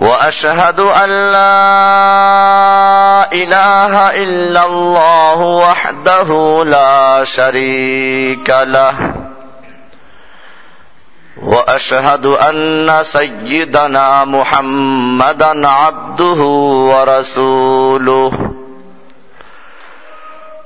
وأشهد أن لا إله إلا الله وحده لا شريك له. وأشهد أن سيدنا محمدا عبده ورسوله.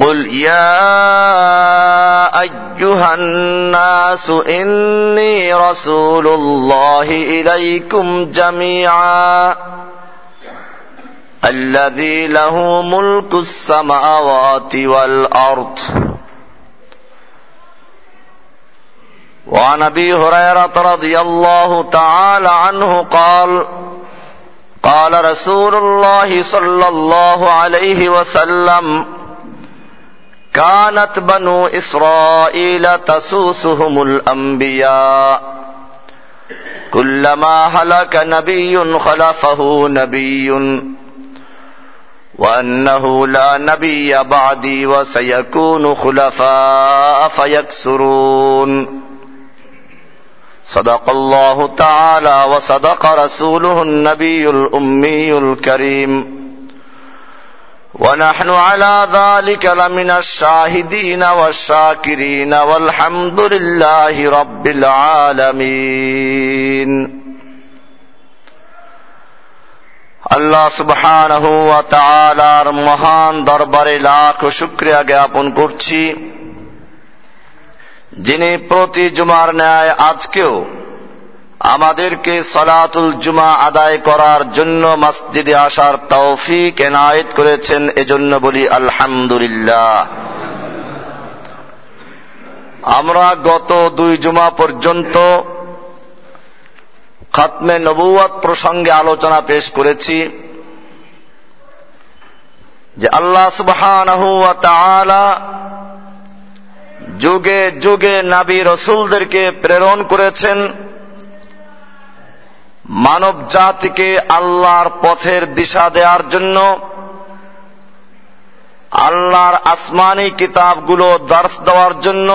قل يا أيها الناس إني رسول الله إليكم جميعا الذي له ملك السماوات والأرض وعن ابي هريره رضي الله تعالى عنه قال قال رسول الله صلى الله عليه وسلم كانت بنو إسرائيل تسوسهم الأنبياء. كلما هلك نبي خلفه نبي. وأنه لا نبي بعدي وسيكون خلفاء فيكسرون. صدق الله تعالى وصدق رسوله النبي الأمي الكريم. ونحن على ذلك لمن الشاهدين والشاكرين والحمد لله رب العالمين আল্লাহ সুবহানাহু ওয়া তাআলার মহান দরবারে লাখ শুকরিয়া জ্ঞাপন করছি যিনি প্রতি জুমার ন্যায় আজকেও আমাদেরকে সলাতুল জুমা আদায় করার জন্য মসজিদে আসার তৌফিক এনায়েত করেছেন, এজন্য বলি আলহামদুলিল্লাহ। আমরা গত দুই জুমা পর্যন্ত খাতমে নবুয়াত প্রসঙ্গে আলোচনা পেশ করেছি যে আল্লাহ তাআলা যুগে যুগে নাবী রসুলদেরকে প্রেরণ করেছেন। মানব জাতিকে আল্লাহর পথের দিশা দেওয়ার জন্য আল্লাহর আসমানি কিতাবগুলো দর্শ দেওয়ার জন্য,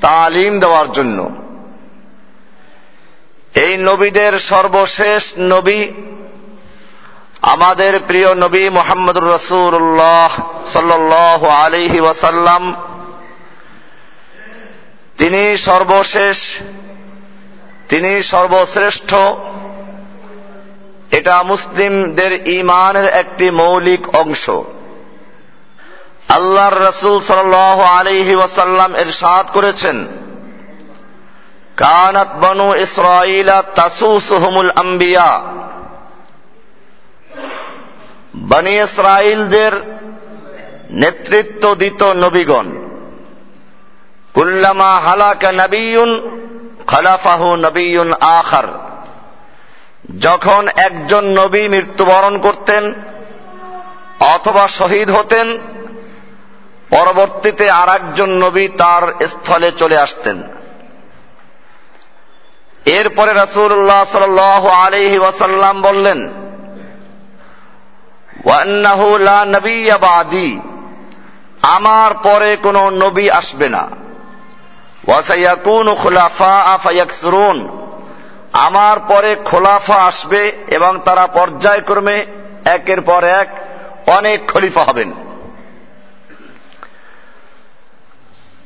তালিম দেওয়ার জন্য। এই নবীদের সর্বশেষ নবী আমাদের প্রিয় নবী মোহাম্মদুর রসুল্লাহ সাল্লাহ আলিহি ওয়াসাল্লাম। তিনি সর্বশেষ তিনি সর্বশ্রেষ্ঠ। এটা মুসলিমদের ইমানের একটি মৌলিক অংশ। আল্লাহর রসুল সাল আলিহি ওয়াসাল্লাম এর সাদ করেছেন, কানাত বনু ইসরাইলা তাসুসুহুমুল আম্বিয়া। বনি ইসরাইলদের নেতৃত্ব দিত নবীগণ। কুল্লামা হালাকা নবীন খালাফাহু নবীন আখার। যখন একজন নবী মৃত্যুবরণ করতেন অথবা শহীদ হতেন, পরবর্তীতে আর একজন নবী তার স্থলে চলে আসতেন। এরপরে রাসুল্লাহ সাল আলহি ওয়াসাল্লাম বললেন আমার পরে কোনো নবী আসবে না। আমার পরে খোলাফা আসবে এবং তারা পর্যায়ক্রমে একের পর এক অনেক খলিফা হবেন।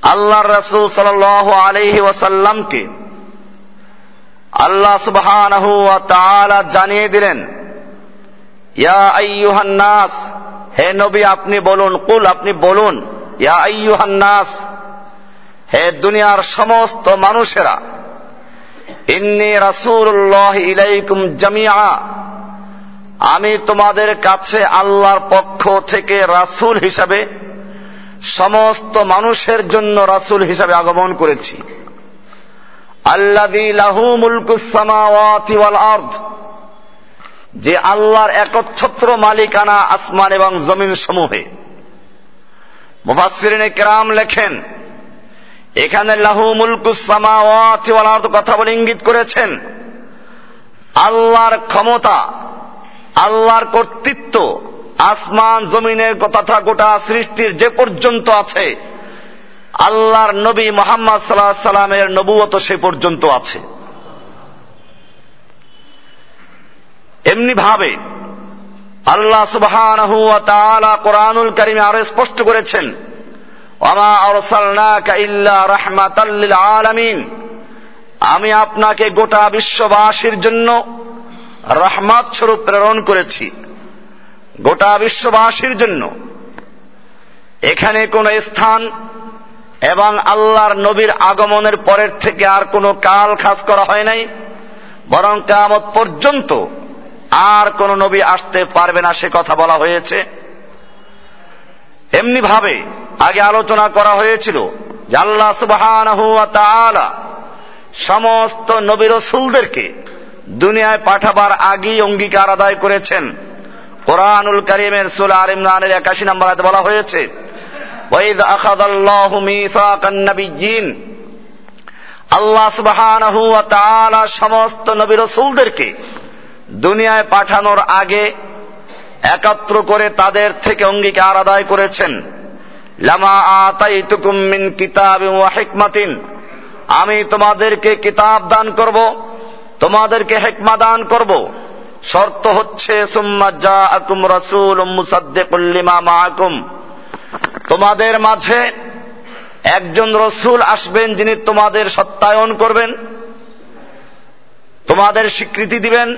আল্লাহ রসুল সাল আলহি ওয়াসাল্লামকে আল্লাহ সুবাহ জানিয়ে দিলেন, ইয়া আইয়ুহান্নাস হে নবী আপনি বলুন, কুল আপনি বলুন, ইয়া আইয়ুহান্নাস হে দুনিয়ার সমস্ত মানুষেরা, ইন্নি রাসূলুল্লাহ ইলাইকুম জামিয়া আমি তোমাদের কাছে আল্লাহর পক্ষ থেকে রাসূল হিসাবে সমস্ত মানুষের জন্য রাসূল হিসাবে আগমন করেছি। আরদ, যে আল্লাহর একচ্ছত্র মালিকানা আসমান এবং জমিন সমূহে মুফাসসিরিনে কেরাম লেখেন এখানে লাহু মুলকুসামাওয়াতি কথা বলে ইঙ্গিত করেছেন। আল্লাহর ক্ষমতা, আল্লাহর কর্তৃত্ব, আসমান, জমিনের তথা গোটা সৃষ্টির যে পর্যন্ত আছে, আল্লাহর নবী মোহাম্মদ সাল্লাহ সাল্লামের নবুয়ত সে পর্যন্ত আছে। এমনি ভাবে আল্লাহ তাআলা কোরআনুল কারীমে আরও স্পষ্ট করেছেন আমি আপনাকে গোটা বিশ্ববাসীর জন্য রহমত স্বরূপ প্রেরণ করেছি। গোটা বিশ্ববাসীর জন্য। এখানে কোন স্থান এবং আল্লাহর নবীর আগমনের পরের থেকে আর কোনো কাল খাস করা হয় নাই। বরং কামত পর্যন্ত আর কোন নবী আসতে পারবে না, সে কথা বলা হয়েছে। এমনি ভাবে আগে আলোচনা করা হয়েছিল যে আল্লাহ ওয়া সমস্ত নবী রসুলদেরকে দুনিয়ায় পাঠাবার আগেই অঙ্গীকার আদায় করেছেন। কোরআনুল করিমের সুলা আর ইমরানের একাশি নম্বর আয়াতে বলা হয়েছে আল্লাহ সুবহানাহু সমস্ত নবী রসুলদেরকে দুনিয়ায় পাঠানোর আগে একাত্র করে তাদের থেকে অঙ্গীকার আদায় করেছেন। লামা আতাইতুকুম মিন কিতাবিন ওয়া হিকমাতিন। আমি তোমাদেরকে কিতাব দান করব, তোমাদেরকে হেকমা দান করব। শর্ত হচ্ছে, সুম্মা জাআকুম রাসূলুম মুসাদ্দিকুল লিমা মাআকুম। তোমাদের মাঝে একজন রসুল আসবেন, যিনি তোমাদের সত্যায়ন করবেন, তোমাদের স্বীকৃতি দিবেন।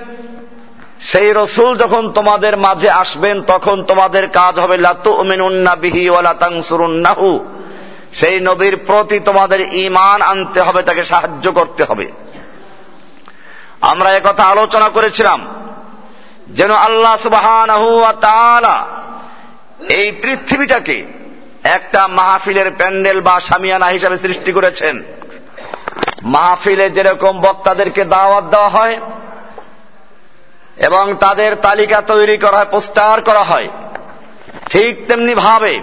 সেই রসুল যখন তোমাদের মাঝে আসবেন, তখন তোমাদের কাজ হবে, লাতুমিনুন্না বিহি ওয়ালা তানসুরুন্নাহু সেই নবীর প্রতি তোমাদের ইমান আনতে হবে, তাকে সাহায্য করতে হবে। আমরা কথা আলোচনা করেছিলাম, যেন আল্লাহ তাআলা এই পৃথিবীটাকে একটা মাহফিলের প্যান্ডেল বা সামিয়ানা হিসাবে সৃষ্টি করেছেন। মাহফিলে যেরকম বক্তাদেরকে দাওয়াত দেওয়া হয় এবং তাদের তালিকা তৈরি করা হয় পোস্টার করা হয়। ঠিক তেমনি ভাবে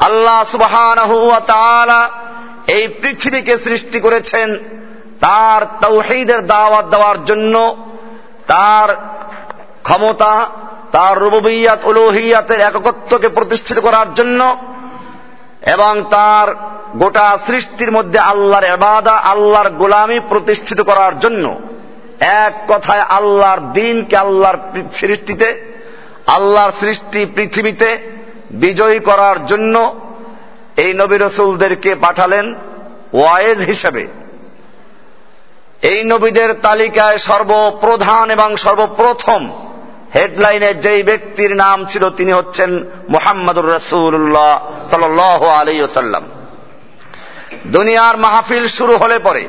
আল্লাহ সুবহানাহু এই পৃথিবীকে সৃষ্টি করেছেন তার তৌহিদের দাওয়াত দেওয়ার জন্য। তার ক্ষমতা, তার রুবুবিয়াত, উলুহিয়াতের একত্বকে প্রতিষ্ঠিত করার জন্য এবং তার গোটা সৃষ্টির মধ্যে আল্লাহর এবাদা আল্লাহর গোলামি প্রতিষ্ঠিত করার জন্য। এক কথায় আল্লাহর দিনকে আল্লাহর সৃষ্টিতে, আল্লাহর সৃষ্টি পৃথিবীতে বিজয়ী করার জন্য এই নবী রসুলদেরকে পাঠালেন ওয়ায়েজ হিসেবে। এই নবীদের তালিকায় সর্বপ্রধান এবং সর্বপ্রথম হেডলাইনে যেই ব্যক্তির নাম ছিল তিনি হচ্ছেন মোহাম্মদুর রসুল্লাহ সাল আলাইসাল্লাম দুনিয়ার মাহফিল শুরু হলে পরে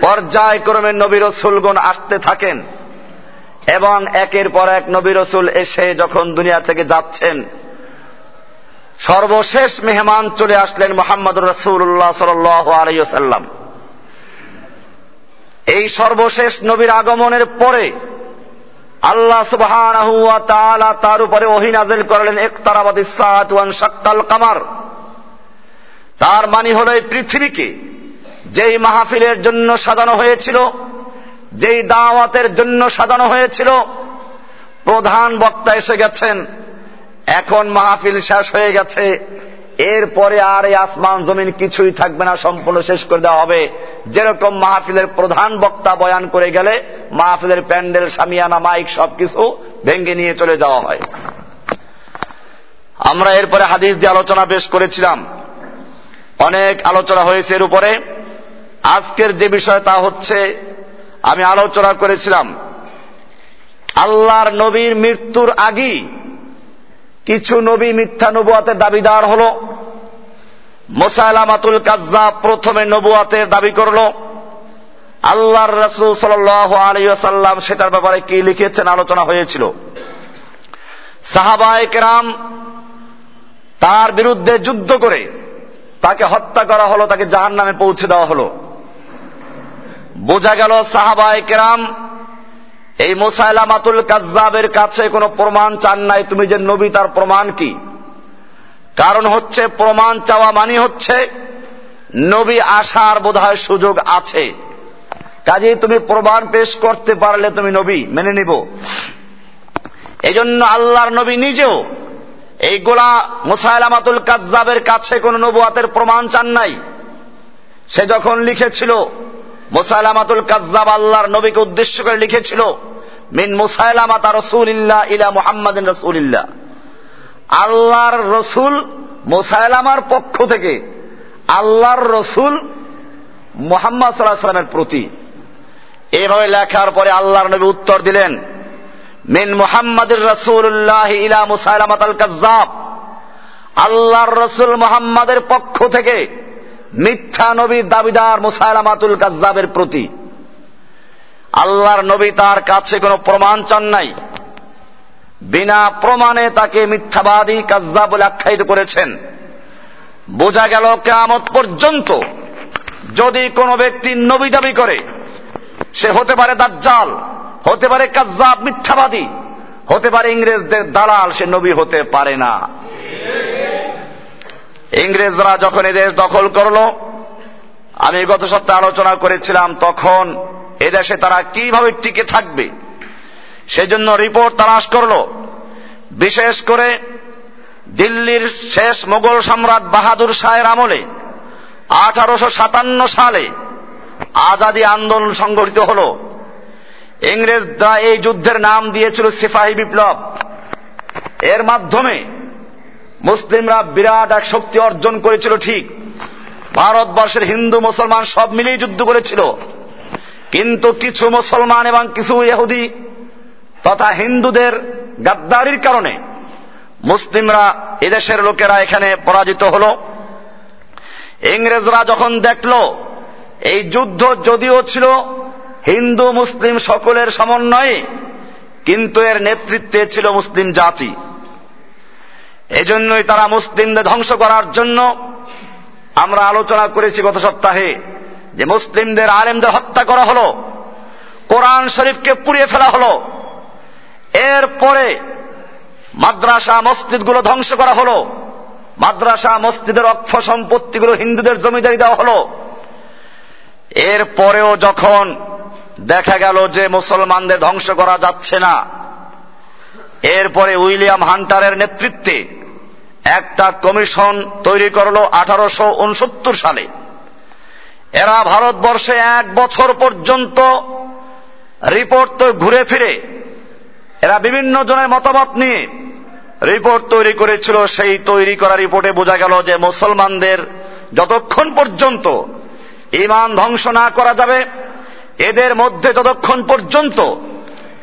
পর্যায়ক্রমে নবী রসুলগণ আসতে থাকেন। এবং একের পর এক নবী রসুল এসে যখন দুনিয়া থেকে যাচ্ছেন, সর্বশেষ মেহমান চলে আসলেন মোহাম্মদ রসুল্লাহ সাল আলাইসাল্লাম এই সর্বশেষ নবীর আগমনের পরে আল্লাহ সুবাহ তার উপরে ওহিনাজেল করলেন একতারাবাদ শাক্কাল কামার। তার মানি হল এই পৃথিবীকে যেই মাহফিলের জন্য সাজানো হয়েছিল, যেই দাওয়াতের জন্য সাজানো হয়েছিল, প্রধান বক্তা এসে গেছেন। এখন মাহফিল শেষ হয়ে গেছে। এরপরে আর এই আসমান জমিন কিছুই থাকবে না, সম্পূর্ণ শেষ করে দেওয়া হবে। যেরকম মাহফিলের প্রধান বক্তা বয়ান করে গেলে, মাহফিলের প্যান্ডেল, সামিয়ানা, মাইক সবকিছু ভেঙে নিয়ে চলে যাওয়া হয়। আমরা এরপরে হাদিস দিয়ে আলোচনা পেশ করেছিলাম। অনেক আলোচনা হয়েছে এর উপরে। আজকের যে বিষয় তা হচ্ছে, আমি আলোচনা করেছিলাম, আল্লাহর নবীর মৃত্যুর আগেই কিছু নবী মিথ্যা নবুয়াতের দাবিদার হল। মোসাইলামাতুল কাজ্জাব প্রথমে নবুয়াতের দাবি করল। আল্লাহর রসুল সাল আলিয়াল্লাম সেটার ব্যাপারে কি লিখেছেন আলোচনা হয়েছিল। সাহাবায় কেরাম তার বিরুদ্ধে যুদ্ধ করে তাকে হত্যা করা হলো, তাকে জাহান নামে পৌঁছে দেওয়া হলো। বোঝা গেল সাহাবায় কেরাম, এই মোসাইলামাতুল কাজ্জাবের কাছে কোনো প্রমাণ চান নাই, তুমি যে নবী তার প্রমাণ কি? কারণ হচ্ছে প্রমাণ চাওয়া মানে হচ্ছে নবী আসার বোধহয় সুযোগ আছে। কাজেই তুমি প্রমাণ পেশ করতে পারলে তুমি নবী, মেনে নিব। এই জন্য আল্লাহর নবী নিজেও এই গোলা মুসাইলামাতুল কাজ্জাবের কাছে কোন নবুয়াতের প্রমাণ চান নাই। সে যখন লিখেছিল মুসাইলামাতুল কাজ্জাব আল্লাহর নবীকে উদ্দেশ্য করে লিখেছিল, মিন মুসাইলামাতা রসুলিল্লাহ ইলা মুহাম্মাদিন রসুলিল্লাহ। আল্লাহর রসুল মুসাইলামার পক্ষ থেকে আল্লাহর রসুল মোহাম্মদ সাল্লাহ সাল্লামের প্রতি। এভাবে লেখার পরে আল্লাহর নবী উত্তর দিলেন, মিন মুহাম্মাদের রসুল্লাহ ইলা মুসাইলামাত আল আল্লাহর রসুল মোহাম্মদের পক্ষ থেকে মিথ্যা নবীর দাবিদার মুসাইলামাতুল কাজ্জাবের প্রতি। আল্লাহর নবী তার কাছে কোনো প্রমাণ চান নাই। বিনা প্রমাণে তাকে মিথ্যাবাদী কাজ্জাব বলে আখ্যায়িত করেছেন। বোঝা গেল কেমত পর্যন্ত যদি কোনো ব্যক্তি নবী দাবি করে, সে হতে পারে দাজ্জাল, হতে পারে কাজ্জাব মিথ্যাবাদী, হতে পারে ইংরেজদের দালাল, সে নবী হতে পারে না। ইংরেজরা যখন এদেশ দখল করল, আমি গত সপ্তাহে আলোচনা করেছিলাম, তখন এদেশে তারা কীভাবে টিকে থাকবে? সেজন্য রিপোর্ট তালাশ করল। বিশেষ করে দিল্লির শেষ মোগল সম্রাট বাহাদুর শাহের আমলে আঠারোশো সাতান্ন সালে আজাদি আন্দোলন সংগঠিত হল। ইংরেজরা এই যুদ্ধের নাম দিয়েছিল সিপাহী বিপ্লব। এর মাধ্যমে মুসলিমরা বিরাট এক শক্তি অর্জন করেছিল, ঠিক। ভারতবর্ষের হিন্দু, মুসলমান সব মিলিয়ে যুদ্ধ করেছিল। কিন্তু কিছু মুসলমান এবং কিছু ইহুদি তথা হিন্দুদের গাদ্দারির কারণে মুসলিমরা এদেশের লোকেরা এখানে পরাজিত হল। ইংরেজরা যখন দেখল, এই যুদ্ধ যদিও ছিল হিন্দু, মুসলিম সকলের সমন্বয়ে, কিন্তু এর নেতৃত্বে ছিল মুসলিম জাতি। এজন্যই তারা মুসলিমদের ধ্বংস করার জন্য আমরা আলোচনা করেছি গত সপ্তাহে যে মুসলিমদের আলেমদের হত্যা করা হলো, কোরআন শরীফকে পুড়িয়ে ফেলা হলো, এরপরে মাদ্রাসা মসজিদগুলো ধ্বংস করা হলো, মাদ্রাসা মসজিদের অক্ষ সম্পত্তিগুলো হিন্দুদের জমিদারি দেওয়া হলো। এরপরেও যখন দেখা গেল যে মুসলমানদের ধ্বংস করা যাচ্ছে না এরপরে উইলিয়াম হান্টারের নেতৃত্বে একটা কমিশন তৈরি করল আঠারোশো উনসত্তর সালে। এরা ভারতবর্ষে এক বছর পর্যন্ত রিপোর্ট তো ঘুরে ফিরে, এরা বিভিন্ন জনের মতামত নিয়ে রিপোর্ট তৈরি করেছিল। সেই তৈরি করা রিপোর্টে বোঝা গেল যে মুসলমানদের যতক্ষণ পর্যন্ত ইমান ধ্বংস না করা যাবে, এদের মধ্যে যতক্ষণ পর্যন্ত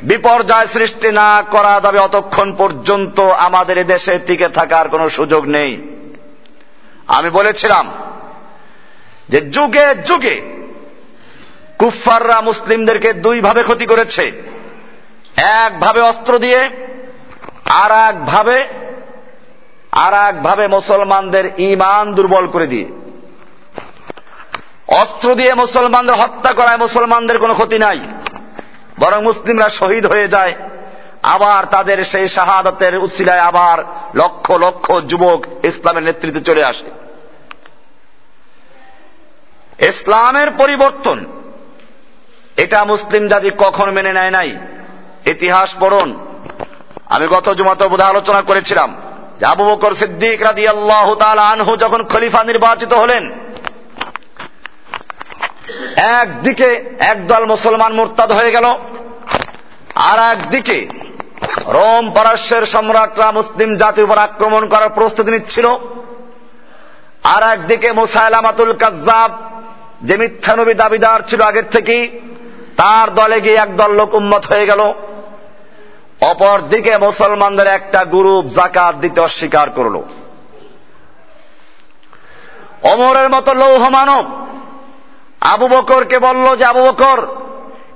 বিপর্যয় সৃষ্টি না করা যাবে অতক্ষণ পর্যন্ত আমাদের দেশে টিকে থাকার কোনো সুযোগ নেই। আমি বলেছিলাম যে যুগে যুগে কুফাররা মুসলিমদেরকে দুইভাবে ক্ষতি করেছে। একভাবে অস্ত্র দিয়ে আর একভাবে আর একভাবে মুসলমানদের ইমান দুর্বল করে দিয়ে। অস্ত্র দিয়ে মুসলমানদের হত্যা করায় মুসলমানদের কোনো ক্ষতি নাই। বরং মুসলিমরা শহীদ হয়ে যায়। আবার তাদের সেই শাহাদতের উৎসিলায় আবার লক্ষ লক্ষ যুবক ইসলামের নেতৃত্বে চলে আসে। ইসলামের পরিবর্তন, এটা মুসলিম জাতি কখন মেনে নেয় নাই? ইতিহাস পড়ুন। আমি গত জুমাতে বোধহয় আলোচনা করেছিলাম যে আবু বকর সিদ্দিক রাদি আল্লাহ আনহু যখন খলিফা নির্বাচিত হলেন, একদিকে একদল মুসলমান মুরতাদ হয়ে গেল আর একদিকে রোম পারস্যের সম্রাটরা মুসলিম জাতির উপর আক্রমণ করার প্রস্তুতি নিচ্ছিল। আর একদিকে মুসাইলামাতুল কাজ্জাব, যে মিথ্যানবী দাবিদার ছিল আগের থেকেই, তার দলে গিয়ে একদল লোক উন্মত হয়ে গেল। অপর দিকে মুসলমানদের একটা গ্রুপ জাকাত দিতে অস্বীকার করল। অমরের মতো লৌহ মানব আবু বকরকে বলল যে, আবু বকর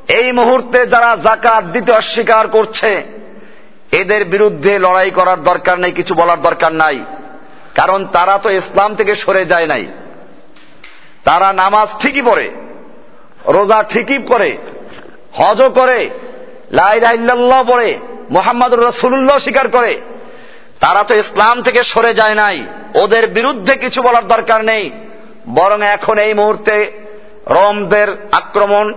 এই মুহূর্তে যারা জাকাত দিতে অস্বীকার করছে, এদের বিরুদ্ধে লড়াই করার দরকার নেই, কিছু বলার দরকার নাই। কারণ তারা তো ইসলাম থেকে সরে যায় নাই। তারা নামাজ ঠিকই পড়ে, রোজা ঠিকই করে হজ করে লাই লাইল্লাহ পড়ে মোহাম্মদ রসুল্লাহ স্বীকার করে। তারা তো ইসলাম থেকে সরে যায় নাই। ওদের বিরুদ্ধে কিছু বলার দরকার নেই। বরং এখন এই মুহূর্তে রোমদের আক্রমণ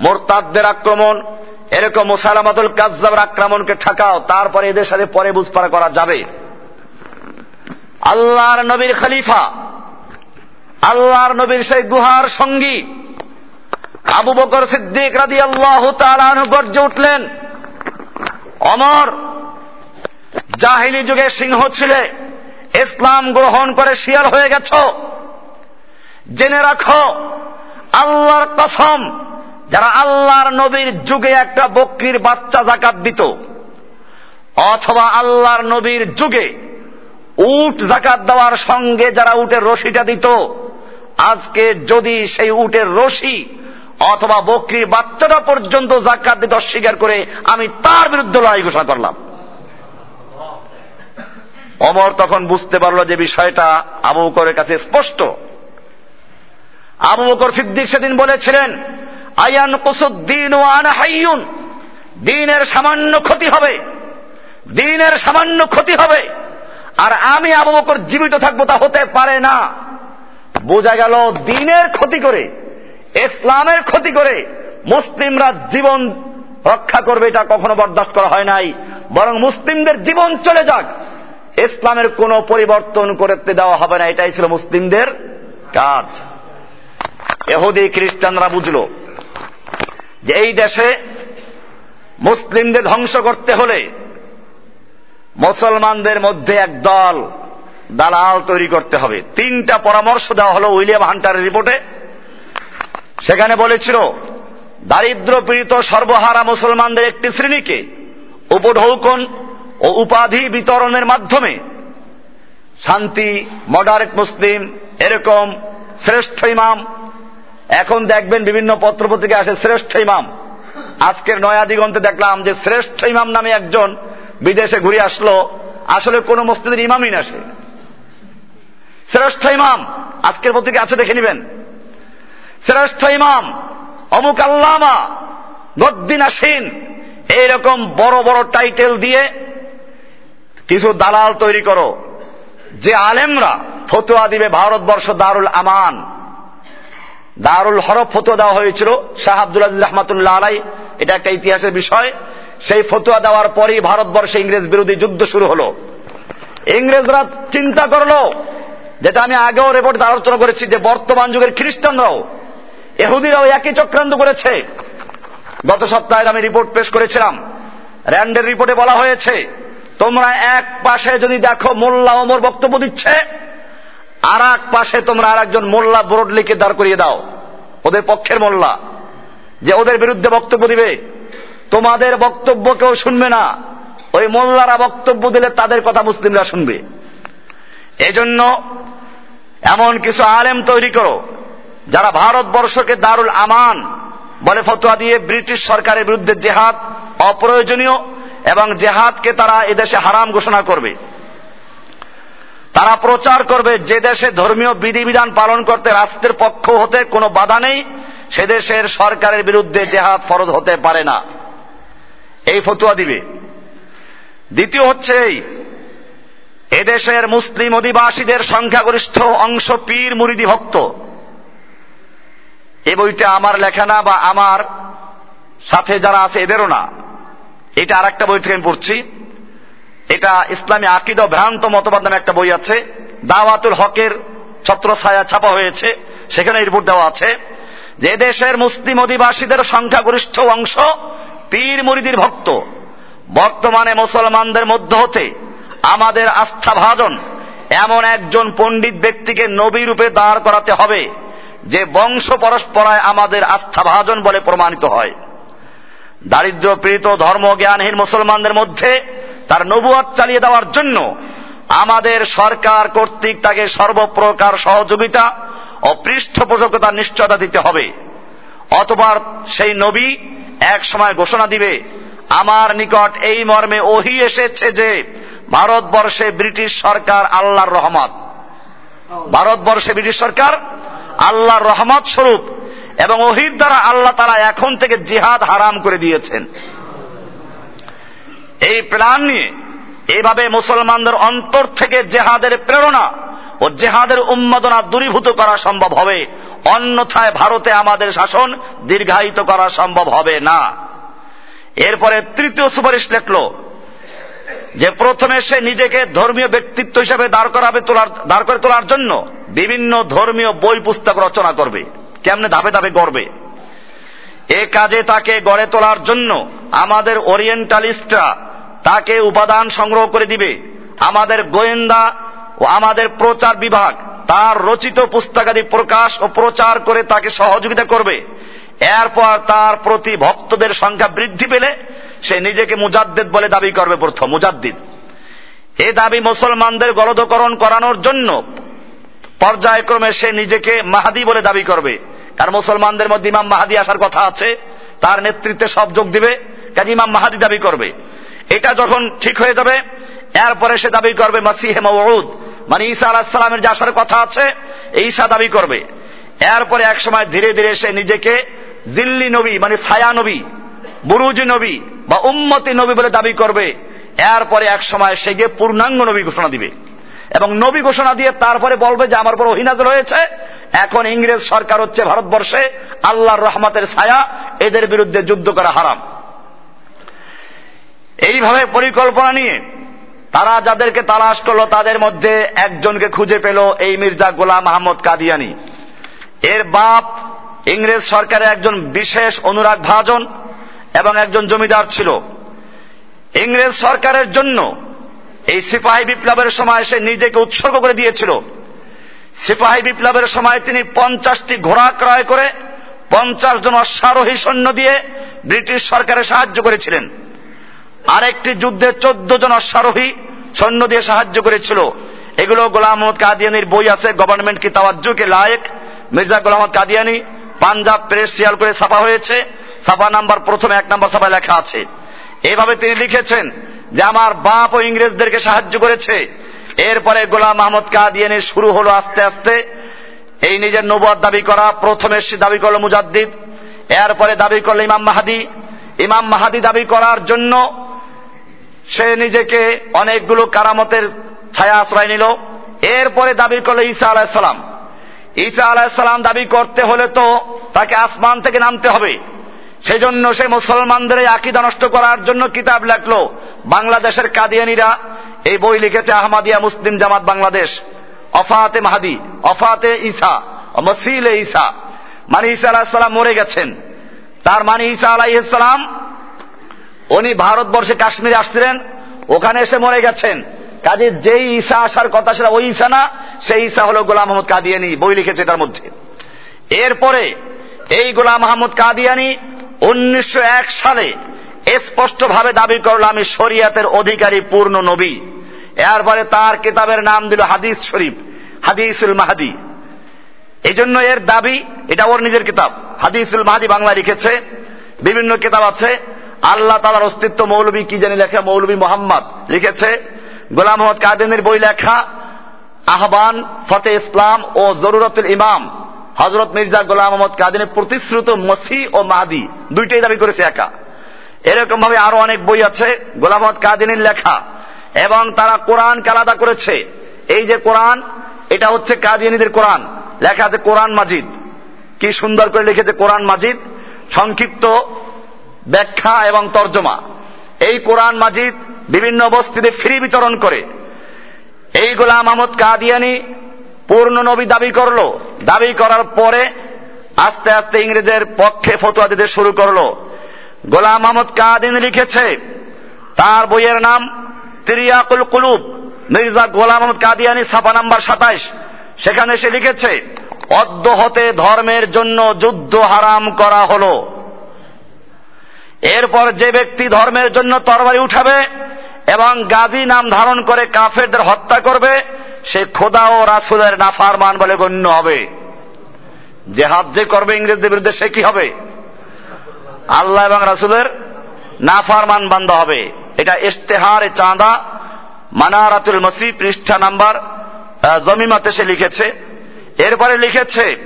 মোরতাদদের আক্রমণ, এরকম মুসালামাতুল কাজাবের আক্রমণকে ঠেকাও, তারপরে এদের সাথে পরে বুঝপাড়া করা যাবে। আল্লাহর নবীর খলিফা, আল্লাহর নবীর সেই গুহার সঙ্গী, আবু বকর সিদ্দিক রাদি আল্লাহ গর্জে উঠলেন, অমর, জাহিলি যুগে সিংহ ছিলে, ইসলাম গ্রহণ করে শিয়াল হয়ে গেছ। জেনে রাখো, আল্লাহর কসম যারা আল্লাহর নবীর যুগে একটা বকরির বাচ্চা জাকাত দিত, অথবা আল্লাহর নবীর যুগে উট জাকাত দেওয়ার সঙ্গে যারা উটের রশিটা দিত, আজকে যদি সেই উটের রশি অথবা বকরির বাচ্চাটা পর্যন্ত জাকাত দিতে অস্বীকার করে, আমি তার বিরুদ্ধে লড়াই ঘোষণা করলাম। অমর তখন বুঝতে পারল যে বিষয়টা আবু কাছে স্পষ্ট। আবু বকর সিদ্দিক সেদিন বলেছিলেন আয়ান কুসুদ্দিন ও আনা হাইয়ুন। দিনের সামান্য ক্ষতি হবে। দিনের সামান্য ক্ষতি হবে। আর আমি আবু বকর জীবিত থাকব তা হতে পারে না। বোঝা গেল দিনের ক্ষতি করে, ইসলামের ক্ষতি করে মুসলিমরা জীবন রক্ষা করবে এটা কখনো বরদাস্ত করা হয় নাই। বরং মুসলিমদের জীবন চলে যাক। ইসলামের কোনো পরিবর্তন করতে দেওয়া হবে না। এটাই ছিল মুসলিমদের কাজ। এহুদি খ্রিস্টানরা বুঝল যে এই দেশে মুসলিমদের ধ্বংস করতে হলে মুসলমানদের মধ্যে এক দল দালাল তৈরি করতে হবে। তিনটা পরামর্শ দেওয়া হলো উইলিয়াম হান্টারের রিপোর্টে। সেখানে বলেছিল, দারিদ্র পীড়িত সর্বহারা মুসলমানদের একটি শ্রেণীকে উপঢৌকন ও উপাধি বিতরণের মাধ্যমে শান্তি, মডারেট মুসলিম, এরকম শ্রেষ্ঠ ইমাম এখন দেখবেন বিভিন্ন পত্রপত্রিকা আসে শ্রেষ্ঠ ইমাম। আজকের নয়া দিগন্তে দেখলাম যে শ্রেষ্ঠ ইমাম নামে একজন বিদেশে ঘুরে আসলো। আসলে কোন মসজিদের ইমামই না সে। শ্রেষ্ঠ ইমাম, আজকের পত্রিকা আছে দেখে নিবেন। শ্রেষ্ঠ ইমাম, অমুক আল্লামা গদ্দিন আসিন এইরকম বড় বড় টাইটেল দিয়ে কিছু দালাল তৈরি করো। যে আলেমরা ফতুয়া দিবে ভারতবর্ষ দারুল আমান। দারুল হরফ ফতুয়া দেওয়া হয়েছিল। শাহ আব্দুল আজিজ রহমাতুল্লাহ আলাই, এটা একটা ইতিহাসের বিষয়। সেই ফতুয়া দেওয়ার পরই ভারতবর্ষে ইংরেজ বিরোধী যুদ্ধ শুরু হলো। ইংরেজরা চিন্তা করল, যেটা আমি আগেও রেপোর্টে আলোচনা করেছি, যে বর্তমান যুগের খ্রিস্টানরাও এহুদিরাও একই চক্রান্ত করেছে। গত সপ্তাহে আমি রিপোর্ট পেশ করেছিলাম। র্যান্ডের রিপোর্টে বলা হয়েছে, তোমরা এক পাশে যদি দেখো মোল্লা ওমর বক্তব্য দিচ্ছে আর এক পাশে তোমরা আর একজন মোল্লা বোরডলিকে দাঁড় করিয়ে দাও। ওদের পক্ষের মোল্লা। যে ওদের বিরুদ্ধে বক্তব্য দিবে। তোমাদের বক্তব্য কেউ শুনবে না। ওই মোল্লারা বক্তব্য দিলে তাদের কথা মুসলিমরা শুনবে। এজন্য এমন কিছু আলেম তৈরি করো, যারা ভারতবর্ষকে দারুল আমান বলে ফতোয়া দিয়ে ব্রিটিশ সরকারের বিরুদ্ধে জেহাদ অপ্রয়োজনীয় এবং জেহাদকে তারা এদেশে হারাম ঘোষণা করবে। তারা প্রচার করবে, যে দেশে ধর্মীয় বিধিবিধান পালন করতে রাষ্ট্রের পক্ষ হতে কোনো বাধা নেই, সে দেশের সরকারের বিরুদ্ধে জেহাদ ফরজ হতে পারে না। এই ফতুয়া দিবে। দ্বিতীয় হচ্ছে এই এদেশের মুসলিম অধিবাসীদের সংখ্যাগরিষ্ঠ অংশ পীর মুরিদি ভক্ত। এ বইটা আমার লেখা না বা আমার সাথে যারা আছে এদেরও না। এটা আর একটা বই থেকে আমি পড়ছি। এটা ইসলামী আকিদ ভ্রান্ত মতবাদ নামে একটা বই আছে। দাওয়াতুল হকের ছত্রছায়া ছাপা হয়েছে। সেখানে রিপোর্ট দেওয়া আছে যে দেশের মুসলিম অধিবাসীদের সংখ্যাগরিষ্ঠ অংশ পীর মুরিদির ভক্ত। বর্তমানে মুসলমানদের মধ্য হতে আমাদের আস্থা ভাজন এমন একজন পণ্ডিত ব্যক্তিকে নবী রূপে দাঁড় করাতে হবে যে বংশ পরস্পরায় আমাদের আস্থা ভাজন বলে প্রমাণিত হয়। দারিদ্র পীড়িত ধর্ম জ্ঞানহীন মুসলমানদের মধ্যে তার নবুয়াত চালিয়ে দেওয়ার জন্য আমাদের সরকার কর্তৃক তাকে সর্বপ্রকার সহযোগিতা ও পৃষ্ঠপোষকতা নিশ্চয়তা দিতে হবে। অথবা সেই নবী এক সময় ঘোষণা দিবে, আমার নিকট এই মর্মে ওহি এসেছে যে ভারতবর্ষে ব্রিটিশ সরকার আল্লাহর রহমত। ভারতবর্ষে ব্রিটিশ সরকার আল্লাহর রহমত স্বরূপ এবং ওহির দ্বারা আল্লাহ তারা এখন থেকে জিহাদ হারাম করে দিয়েছেন। এই প্ল্যান নিয়ে এইভাবে মুসলমানদের অন্তর থেকে জেহাদের প্রেরণা ও জেহাদের উন্মাদনা দূরীভূত করা সম্ভব হবে। অন্যথায় ভারতে আমাদের শাসন দীর্ঘায়িত করা সম্ভব হবে না। এরপরে তৃতীয় সুপারিশ লেখল যে প্রথমে সে নিজেকে ধর্মীয় ব্যক্তিত্ব হিসেবে দাঁড় করাবে তোলার, দাঁড় করে তোলার জন্য বিভিন্ন ধর্মীয় বই পুস্তক রচনা করবে। কেমনে ধাপে ধাপে গড়বে। এ কাজে তাকে গড়ে তোলার জন্য আমাদের ওরিয়েন্টালিস্টরা তাকে উপাদান সংগ্রহ করে দিবে। আমাদের গোয়েন্দা ও আমাদের প্রচার বিভাগ তার রচিত পুস্তকাদি প্রকাশ ও প্রচার করে তাকে সহযোগিতা করবে। এরপর তার প্রতি ভক্তদের সংখ্যা বৃদ্ধি পেলে সে নিজেকে মুজাদ্দিদ বলে দাবি করবে প্রথম, মুজাদ্দিদ। এ দাবি মুসলমানদের গলদকরণ করানোর জন্য পর্যায়ক্রমে সে নিজেকে মাহাদি বলে দাবি করবে। কারণ মুসলমানদের মধ্যে ইমাম মাহাদি আসার কথা আছে, তার নেতৃত্বে সব যোগ দিবে, কাজে ইমাম মাহাদি দাবি করবে। এটা যখন ঠিক হয়ে যাবে, এরপরে সে দাবি করবে মাসিহে মৌদ মানে ঈসা আলাহিসাল্লামের যে আসার কথা আছে, ঈসা দাবি করবে। এরপরে এক সময় ধীরে ধীরে সে নিজেকে দিল্লি নবী মানে ছায়া নবী, বুরুজি নবী বা উম্মতি নবী বলে দাবি করবে। এরপরে এক সময় সে গিয়ে পূর্ণাঙ্গ নবী ঘোষণা দিবে। এবং নবী ঘোষণা দিয়ে তারপরে বলবে যে, আমার পর অহিনাজর রয়েছে এখন ইংরেজ সরকার হচ্ছে ভারতবর্ষে, আল্লাহর রহমতের ছায়া, এদের বিরুদ্ধে যুদ্ধ করা হারাম। এইভাবে পরিকল্পনা নিয়ে তারা যাদেরকে তালাশ করল, তাদের মধ্যে একজনকে খুঁজে পেল এই মির্জা গোলাম আহমদ কাদিয়ানি। এর বাপ ইংরেজ সরকারের একজন বিশেষ অনুরাগ ভাজন এবং একজন জমিদার ছিল। ইংরেজ সরকারের জন্য এই সিপাহী বিপ্লবের সময় সে নিজেকে উৎসর্গ করে দিয়েছিল। সিপাহী বিপ্লবের সময় তিনি পঞ্চাশটি ঘোড়া ক্রয় করে পঞ্চাশ জন অশ্বারোহী সৈন্য দিয়ে ব্রিটিশ সরকারের সাহায্য করেছিলেন। আরেকটি যুদ্ধে চোদ্দ জন অশ্বারোহী সৈন্য দিয়ে সাহায্য করেছিল। এগুলো গোলাম মোহাম্মদ কাদিয়ানির বই আছে, গভর্নমেন্ট কি তাওয়াজ্জুকে লায়েক। মির্জা গোলাম কাদিয়ানি পাঞ্জাব প্রেস সিয়াল করে ছাপা হয়েছে। ছাপা নাম্বার প্রথমে এক নাম্বার ছাপায় লেখা আছে। এইভাবে তিনি লিখেছেন যে, আমার বাপ ও ইংরেজদেরকে সাহায্য করেছে। এরপরে গোলাম মাহমুদ কাদিয়ানি শুরু হলো আস্তে আস্তে এই নিজের নবুয়াদ দাবি করা। প্রথমে সে দাবি করল মুজাদ্দিদ, এরপরে দাবি করল ইমাম মাহাদি। ইমাম মাহাদি দাবি করার জন্য সে নিজেকে অনেকগুলো কারামতের ছায়া আশ্রয় নিল। এরপরে দাবি করল ঈসা আলাহিসাল্লাম ঈসা আলাহিসাল্লাম দাবি করতে হলে তো তাকে আসমান থেকে নামতে হবে। সেজন্য সে মুসলমানদের আকিদা নষ্ট করার জন্য কিতাব লেখলো বাংলাদেশের কাদিয়ানিরা। এই বই লিখেছে আহমাদিয়া মুসলিম জামাত বাংলাদেশ। অফাতে মাহাদি, অফাতে ঈসা মসিলে ঈসা। মানে ঈসা আলাহিসাল্লাম মরে গেছেন। তার মানে ঈসা আলাইসালাম উনি ভারতবর্ষে কাশ্মীরে আসছিলেন, ওখানে এসে মরে গেছেন। কাজে যেই ঈসা আসার কথা সেটা ওই ঈসা না, সেই ঈসা হলো গোলাম মোহাম্মদ কাদিয়ানি, বই লিখেছে এটার মধ্যে। এরপরে এই গোলাম মাহমুদ কাদিয়ানি উনিশশো এক সালে স্পষ্টভাবে দাবি করল, আমি শরিয়াতের অধিকারী পূর্ণ নবী। এরপরে তার কিতাবের নাম দিল হাদিস শরীফ, হাদিসুল মাহাদি। এই জন্য এর দাবি, এটা ওর নিজের কিতাব, হাদিসুল মাহাদি বাংলা লিখেছে, বিভিন্ন কিতাব আছে। আল্লাহ তালার অস্তিত্ব মৌলবী কি জানি লেখা? মৌলবী মোহাম্মদ। লিখেছে, গোলাম মোহাম্মদ কাদিনের বই লেখা, আহবান, ফতে ইসলাম ও জরুরতুল ইমাম। হজরত মির্জা গোলাম মোহাম্মদ কাদিনের প্রতিশ্রুত মসি ও মাদি দুইটাই দাবি করেছে একা। এরকম ভাবে আরও অনেক বই আছে, গোলাম মোহাম্মদ কাদিনের লেখা। এবং তারা কোরআনকে আলাদা করেছে। এই যে কোরআন, এটা হচ্ছে কাদিয়ানিদের কোরআন। লেখা আছে কোরআন মাজিদ। কি সুন্দর করে লিখেছে কোরআন মাজিদ। সংক্ষিপ্ত ব্যাখ্যা এবং তর্জমা। এই কোরআন মাজিদ বিভিন্ন বস্তিতে ফ্রি বিতরণ করে। এই গোলাম আহমদ কাদিয়ানি পূর্ণ নবী দাবি করল। দাবি করার পরে আস্তে আস্তে ইংরেজের পক্ষে ফতোয়া দিতে শুরু করল। গোলাম আহমদ কাদিন লিখেছে, তার বইয়ের নাম তিরিয়াকুল কুলুব, মির্জা গোলাম আহমদ কাদিয়ানি, ছাপা নাম্বার সাতাইশ। সেখানে সে লিখেছে, অদ্য হতে ধর্মের জন্য যুদ্ধ হারাম করা হলো। এরপর যে ব্যক্তি ধর্মের জন্য তরবারি উঠাবে এবং গাজী নাম ধারণ করে কাফেরদের হত্যা করবে, সে খোদা ও রাসুলের নাফারমান বলে গণ্য হবে। জেহাদ যে করবে ইংরেজদের বিরুদ্ধে, সে কি হবে? আল্লাহ এবং রাসুলের নাফারমান বান্ধ হবে। এটা ইশতেহার চাঁদা, মানারাতুল মসি পৃষ্ঠা নাম্বার জমিমাতে সে লিখেছে। এরপরে লিখেছে,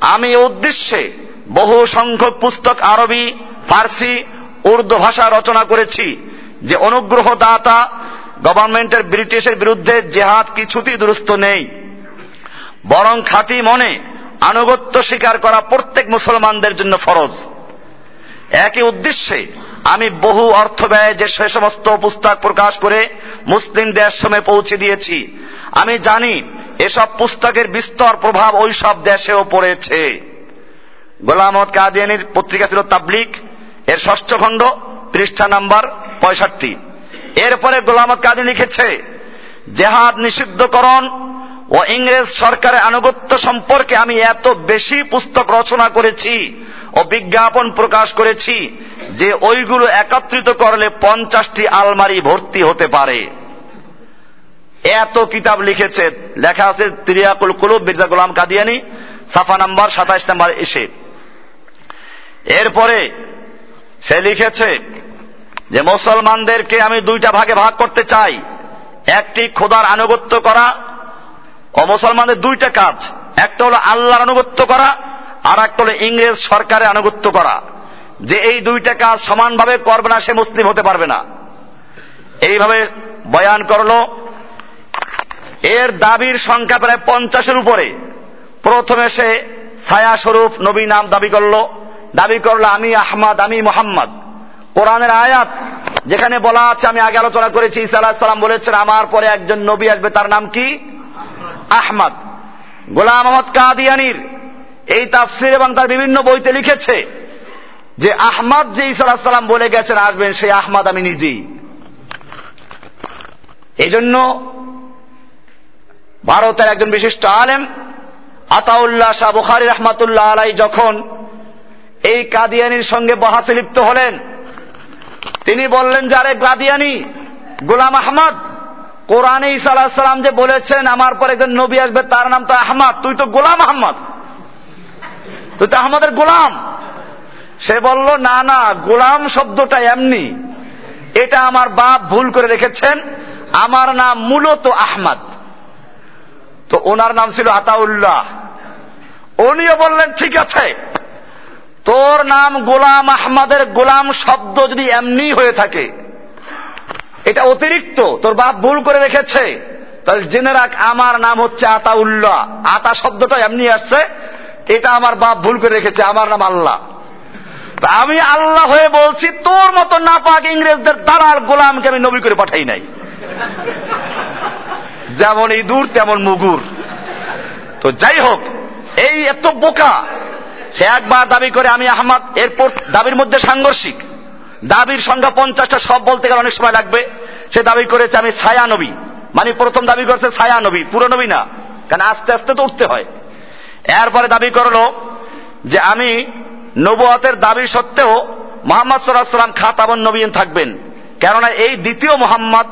আমি উদ্দেশ্যে বহু সংখ্যক পুস্তক আরবি ফার্সি উর্দু ভাষা রচনা করেছি যে অনুগ্রহ দাতা গভর্নমেন্টের ব্রিটিশের বিরুদ্ধে জেহাদ কিছুতেই দুরুস্ত নেই। বরং খাঁটি মনে আনুগত্য স্বীকার করা প্রত্যেক মুসলমানদের জন্য ফরজ। একই উদ্দেশ্যে আমি বহু অর্থ ব্যয় যে সে সমস্ত পুস্তক প্রকাশ করে মুসলিম দেশ সময় পৌঁছে দিয়েছি, আমি জানি এসব পুস্তকের বিস্তর প্রভাব ওই সব দেশেও পড়েছে। গোলামত কাদিয়ানির পত্রিকা ছিল তাবলিক এর ষষ্ঠ খণ্ড, পৃষ্ঠা নাম্বার পঁয়ষট্টি। এরপরে গোলামত কাদি লিখেছে, জেহাদ নিষিদ্ধকরণ ও ইংরেজ সরকারের আনুগত্য সম্পর্কে আমি এত বেশি পুস্তক রচনা করেছি ও বিজ্ঞাপন প্রকাশ করেছি যে ওইগুলো একত্রিত করলে পঞ্চাশটি আলমারি ভর্তি হতে পারে। এত কিতাব লিখেছে, লেখা আছে তিরিয়াকুল কুলুব, মির্জা গোলাম কাদিয়ানি, সাফা নাম্বার সাতাইশ নাম্বার এসে এরপরে সে লিখেছে যে মুসলমানদেরকে আমি দুইটা ভাগে ভাগ করতে চাই। একটি খোদার আনুগত্য করা ও মুসলমানদের দুইটা কাজ। একটা হলো আল্লাহর আনুগত্য করা, আর একটা হলো ইংরেজ সরকারের আনুগত্য করা। যে এই দুইটা কাজ সমানভাবে করবে না, সে মুসলিম হতে পারবে না। এইভাবে বয়ান করল। এর দাবির সংখ্যা প্রায় পঞ্চাশের উপরে। প্রথমে সে ছায়া স্বরূপ নবী নাম দাবি করল। দাবি করল, আমি আহমদ, আমি মোহাম্মদ। কোরআনের আয়াত যেখানে বলা আছে, আমি আগে আলোচনা করেছি ইসা আলাহিসাল্লাম বলেছেন, আমার পরে একজন নবী আসবে, তার নাম কি? আহমদ। গোলাম আহমদ কাদিয়ানির এই তাফসির এবং তার বিভিন্ন বইতে লিখেছে যে, আহমদ যে ইসা আলাহিসাল্লাম বলে গেছেন, আসবেন সেই আহমদ আমি নিজেই। এই জন্য ভারতের একজন বিশিষ্ট আলেম আতাউল্লাহ শাহ বুখারি রহমাতুল্লাহ আলাই যখন এই কাদিয়ানির সঙ্গে বহাসে লিপ্ত হলেন। তিনি বললেন, যে আরে কাদিয়ানি, গোলাম আহমদ, কোরআনে ইসা সালাম যে বলেছেন, আমার পর একজন নবী আসবে, তার নাম তো আহমদ, তুই তো গোলাম আহমদ। তুই তো আহমদের গোলাম। সে বলল, না না, গোলাম শব্দটা এমনি। এটা আমার বাপ ভুল করে রেখেছেন, আমার নাম মূলত আহমদ। তো ওনার নাম ছিল আতাউল্লাহ। উনিও বললেন, ঠিক আছে তোর নাম গোলাম আহমদের গোলাম শব্দ যদি এমনি হয়ে থাকে, এটা অতিরিক্ত, তোর বাপ ভুল করে রেখেছে। তাহলে জেনে রাখ, আমার নাম হচ্ছে আতাউল্লাহ। আতা শব্দটা এমনি আসছে, এটা আমার বাপ ভুল করে রেখেছে, আমার নাম আল্লাহ। আমি আল্লাহ হয়ে বলছি, তোর মতো না পাক ইংরেজদের দাঁড়ার গোলামকে আমি নবী করে পাঠাই নাই। যেমন ইঁদুর, তেমন মুগুর। তো যাই হোক, এই এত বোকা সে একবার দাবি করে আমি আহমদ এরপর দাবির মধ্যে সাংঘর্ষিক। দাবির সংখ্যা পঞ্চাশটা সব বলতে গেলে অনেক সময় লাগবে। সে দাবি করেছে আমি ছায়া নবী। মানে প্রথম দাবি করেছে ছায়া নবী, পুরো নবী না। কারণ আস্তে আস্তে তো উঠতে হয়। এরপরে দাবি করল যে আমি নবুয়াতের দাবি সত্ত্বেও মোহাম্মদ সাল্লাহ সাল্লাম খাতাবন নবীন থাকবেন। কেননা এই দ্বিতীয় মোহাম্মদ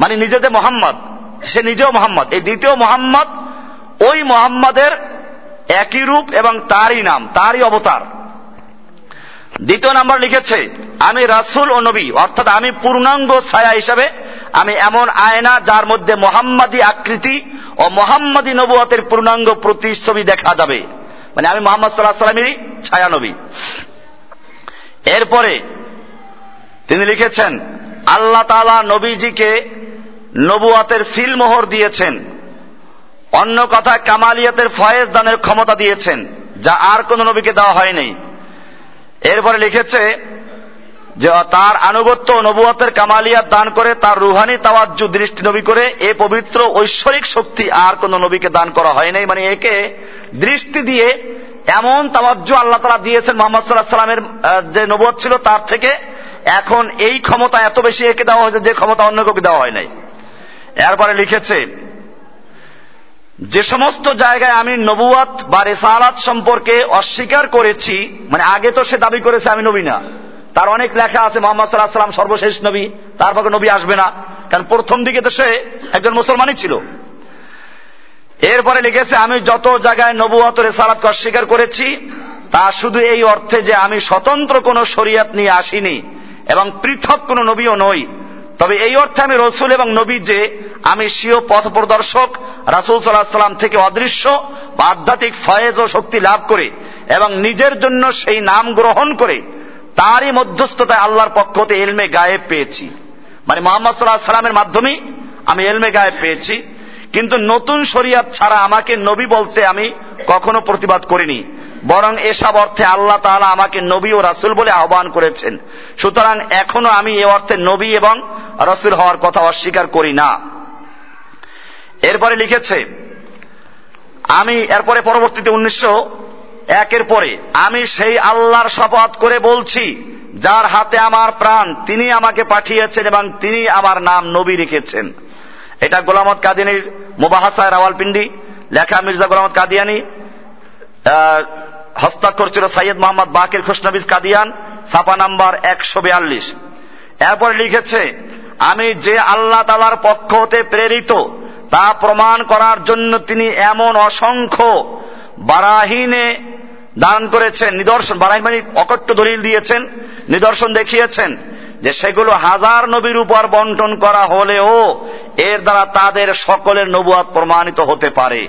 মানে নিজেদের মোহাম্মদ, সে নিজেও মোহাম্মদ। এই দ্বিতীয় মোহাম্মদ ওই মোহাম্মদের একই রূপ এবং তারই নাম, তারই অবতার। দ্বিতীয় নাম্বার লিখেছে, আমি রাসুল ও নবী, অর্থাৎ আমি পূর্ণাঙ্গ ছায়া হিসাবে আমি এমন আয়না যার মধ্যে মোহাম্মদী আকৃতি ও মোহাম্মদী নবুয়াতের পূর্ণাঙ্গ প্রতিচ্ছবি দেখা যাবে। মানে আমি মোহাম্মদ সাল্লাহ সাল্লামেরই ছায়া নবী। এরপরে তিনি লিখেছেন, আল্লাহ তালা নবীজিকে নবুয়াতের সিলমোহর দিয়েছেন। অন্য কথা কামালিয়াতের ফয়েজ দানের ক্ষমতা দিয়েছেন, যা আর কোন নবীকে দেওয়া হয়নি। এরপরে লিখেছে যে, তার আনুগত্য নবুয়তের কামালিয়াত দান করে তার রুহানি তাওয়াজ্জু দৃষ্টি নবী করে এ পবিত্র ঐশ্বরিক শক্তি আর কোন নবীকে দান করা হয় নাই। মানে একে দৃষ্টি দিয়ে এমন তাওয়াজ্জু আল্লাহ তালা দিয়েছেন মোহাম্মদ সাল্লাহ সাল্লামের যে নবুয়ত ছিল তার থেকে। এখন এই ক্ষমতা এত বেশি একে দেওয়া হয়েছে যে ক্ষমতা অন্য কাউকে দেওয়া হয় নাই। এরপরে লিখেছে যে সমস্ত জায়গায় আমি নবুয়াত বা রেসালাত সম্পর্কে অস্বীকার করেছি মানে আগে তো সে দাবি করেছে আমি নবী না। তার অনেক লেখা আছে, মোহাম্মদ সাল্লাহ সাল্লাম সর্বশেষ নবী তারপরে নবী আসবে না। কারণ প্রথম দিকে তো সে একজন মুসলমানই ছিল। এরপরে লিখেছে, আমি যত জায়গায় নবুয়াত রেসালাতকে অস্বীকার করেছি, তা শুধু এই অর্থে যে আমি স্বতন্ত্র কোন শরিয়াত নিয়ে আসিনি এবং পৃথক কোন নবীও নই। তবে এই অর্থে আমি রসুল এবং নবী যে আমি স্বীয় পথ প্রদর্শক রাসুল সাল্লাহ সাল্লাম থেকে অদৃশ্য বা আধ্যাত্মিক ফয়েজ ও শক্তি লাভ করে এবং নিজের জন্য সেই নাম গ্রহণ করে তারই মধ্যস্থতায় আল্লাহর পক্ষ হতে এলমে গায়েব পেয়েছি। মানে মোহাম্মদ সাল্লাহ সাল্লামের মাধ্যমেই আমি এলমে গায়েব পেয়েছি। কিন্তু নতুন শরিয়াত ছাড়া আমাকে নবী বলতে আমি কখনো প্রতিবাদ করিনি। বরং এসব অর্থে আল্লাহ তাআলা আমাকে নবী ও রাসুল বলে আহ্বান করেছেন। সুতরাং এখনও আমি এ অর্থে নবী এবং রাসুল হওয়ার কথা অস্বীকার করি না। এরপরে লিখেছে, আমি এরপরে পরবর্তীতে উনিশশো একের পরে আমি সেই আল্লাহর শপথ করে বলছি, যার হাতে আমার প্রাণ, তিনি আমাকে পাঠিয়েছেন এবং তিনি আমার নাম নবী রেখেছেন। এটা গোলামত কাদিয়ানির মুবাহাসায় রাওয়ালপিন্ডি, লেখা মির্জা গোলামত কাদিয়ানি হস্তাক্ষর ছিল সৈয়দ মোহাম্মদ বাকির খুশনবিজ কাদিয়ান, ছাপা নাম্বার একশো বিয়াল্লিশ। এরপর লিখেছে, আমি যে আল্লাহ তালার পক্ষ হতে প্রেরিত, তা প্রমাণ করার জন্য তিনি এমন অসংখ্য বারাহিনে দান করেছেন, নিদর্শন বারাহিন মানে অকট্য দলিল দিয়েছেন, নিদর্শন দেখিয়েছেন, যে সেগুলো হাজার নবীর উপর বন্টন করা হলেও এর দ্বারা তাদের সকলের নবুয়াদ প্রমাণিত হতে পারে।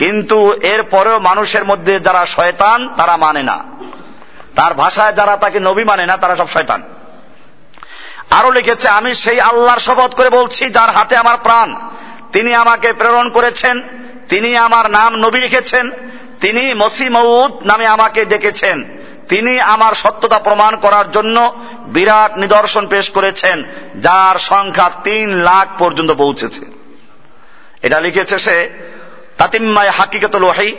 কিন্তু এর পরেও মানুষের মধ্যে যারা শয়তান, তারা মানে না। তার ভাষায় যারা তাকে নবী মানে না, তারা সব শয়তান। আরও লিখেছে, আমি সেই আল্লাহর শপথ করে বলছি, যার হাতে আমার প্রাণ। তিনি আমাকে প্রেরণ করেছেন, তিনি আমার নাম নবী রেখেছেন তিনি মসিমউদ নামে আমাকে ডেকেছেন, তিনি আমার সত্যতা প্রমাণ করার জন্য বিরাট নিদর্শন পেশ করেছেন, যার সংখ্যা তিন লাখ পর্যন্ত পৌঁছেছে। এটা লিখেছে সে তাতিম্মায় হাকিকতুল ওয়াহি